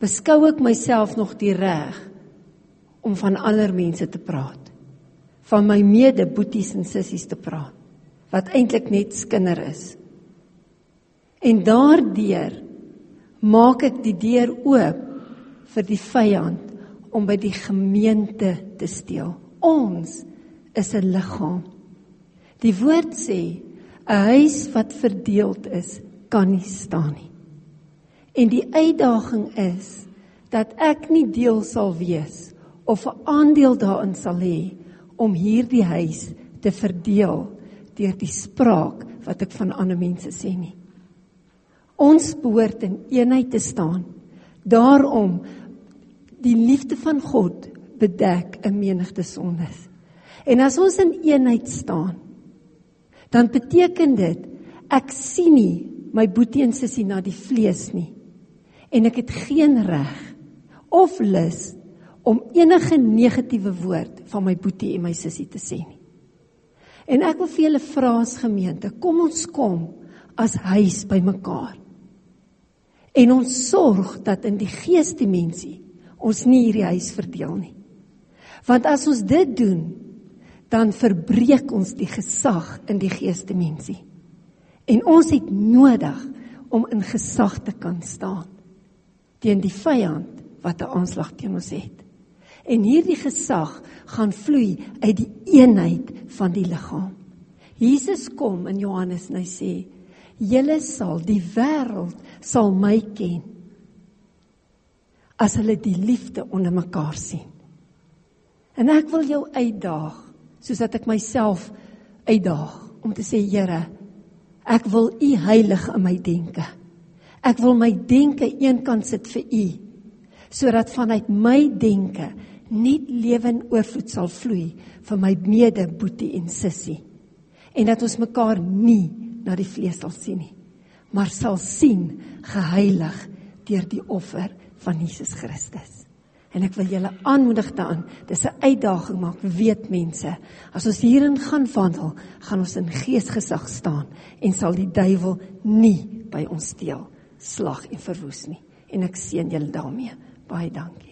Beskou ek myself nog die reg om van ander mense te praat. Van my mede boeties en sissies te praat wat eintlik net skinder is. En daardeur maak ek die deur oop vir die vyand om by die gemeente te steel. Ons is 'n liggaam. Die woord sê 'n huis wat verdeeld is, kan nie staan nie. En die uitdaging is dat ek nie deel sal wees of 'n aandeel daarin sal hê om hierdie huis te verdeel deur die spraak wat ek van ander mense sê nie. Ons behoort in eenheid te staan. Daarom die liefde van God bedek 'n menigte sondes. En as ons in eenheid staan, dan beteken dit ek sien nie my boetie en sussie na die vlees nie. En ek het geen reg of lus om enige negatiewe woord van my boetie en my sussie te sê nie. En ek wil vir julle vra as gemeente, kom ons kom as huis bymekaar. En ons sorg dat in die geesdimensie ons nie hierdie huis verdeel nie. Want as ons dit doen, dan verbreek ons die gesag in die geesdimensie. En ons het nodig om in gesag te kan staan teen die vyand wat 'n aanslag teen ons het. En hierdie gesag gaan vloei uit die eenheid van die liggaam. Jesus kom in Johannes en hy sê: "Julle sal die wêreld sal my ken as hulle die liefde onder mekaar sien. En ek wil jou uitdaag, soos dat ek myself uitdaag om te sê Here, ek wil U heilig in my denke. Ek wil my denke eenkant sit vir U sodat vanuit my denke net lewe en oorvloed sal vloei vir my mede boetie en sussie. En dat ons mekaar nie na die vlees sal sien nie, maar sal sien geheilig deur die offer van Jesus Christus. En ek wil julle aanmoedig daarin. Dis 'n uitdaging, maar ek weet mense, as ons hierin gaan wandel, gaan ons in geesgesag staan en sal die duiwel nie by ons steel, slag en verwoes nie. En ek seën julle daarmee. Baie dankie.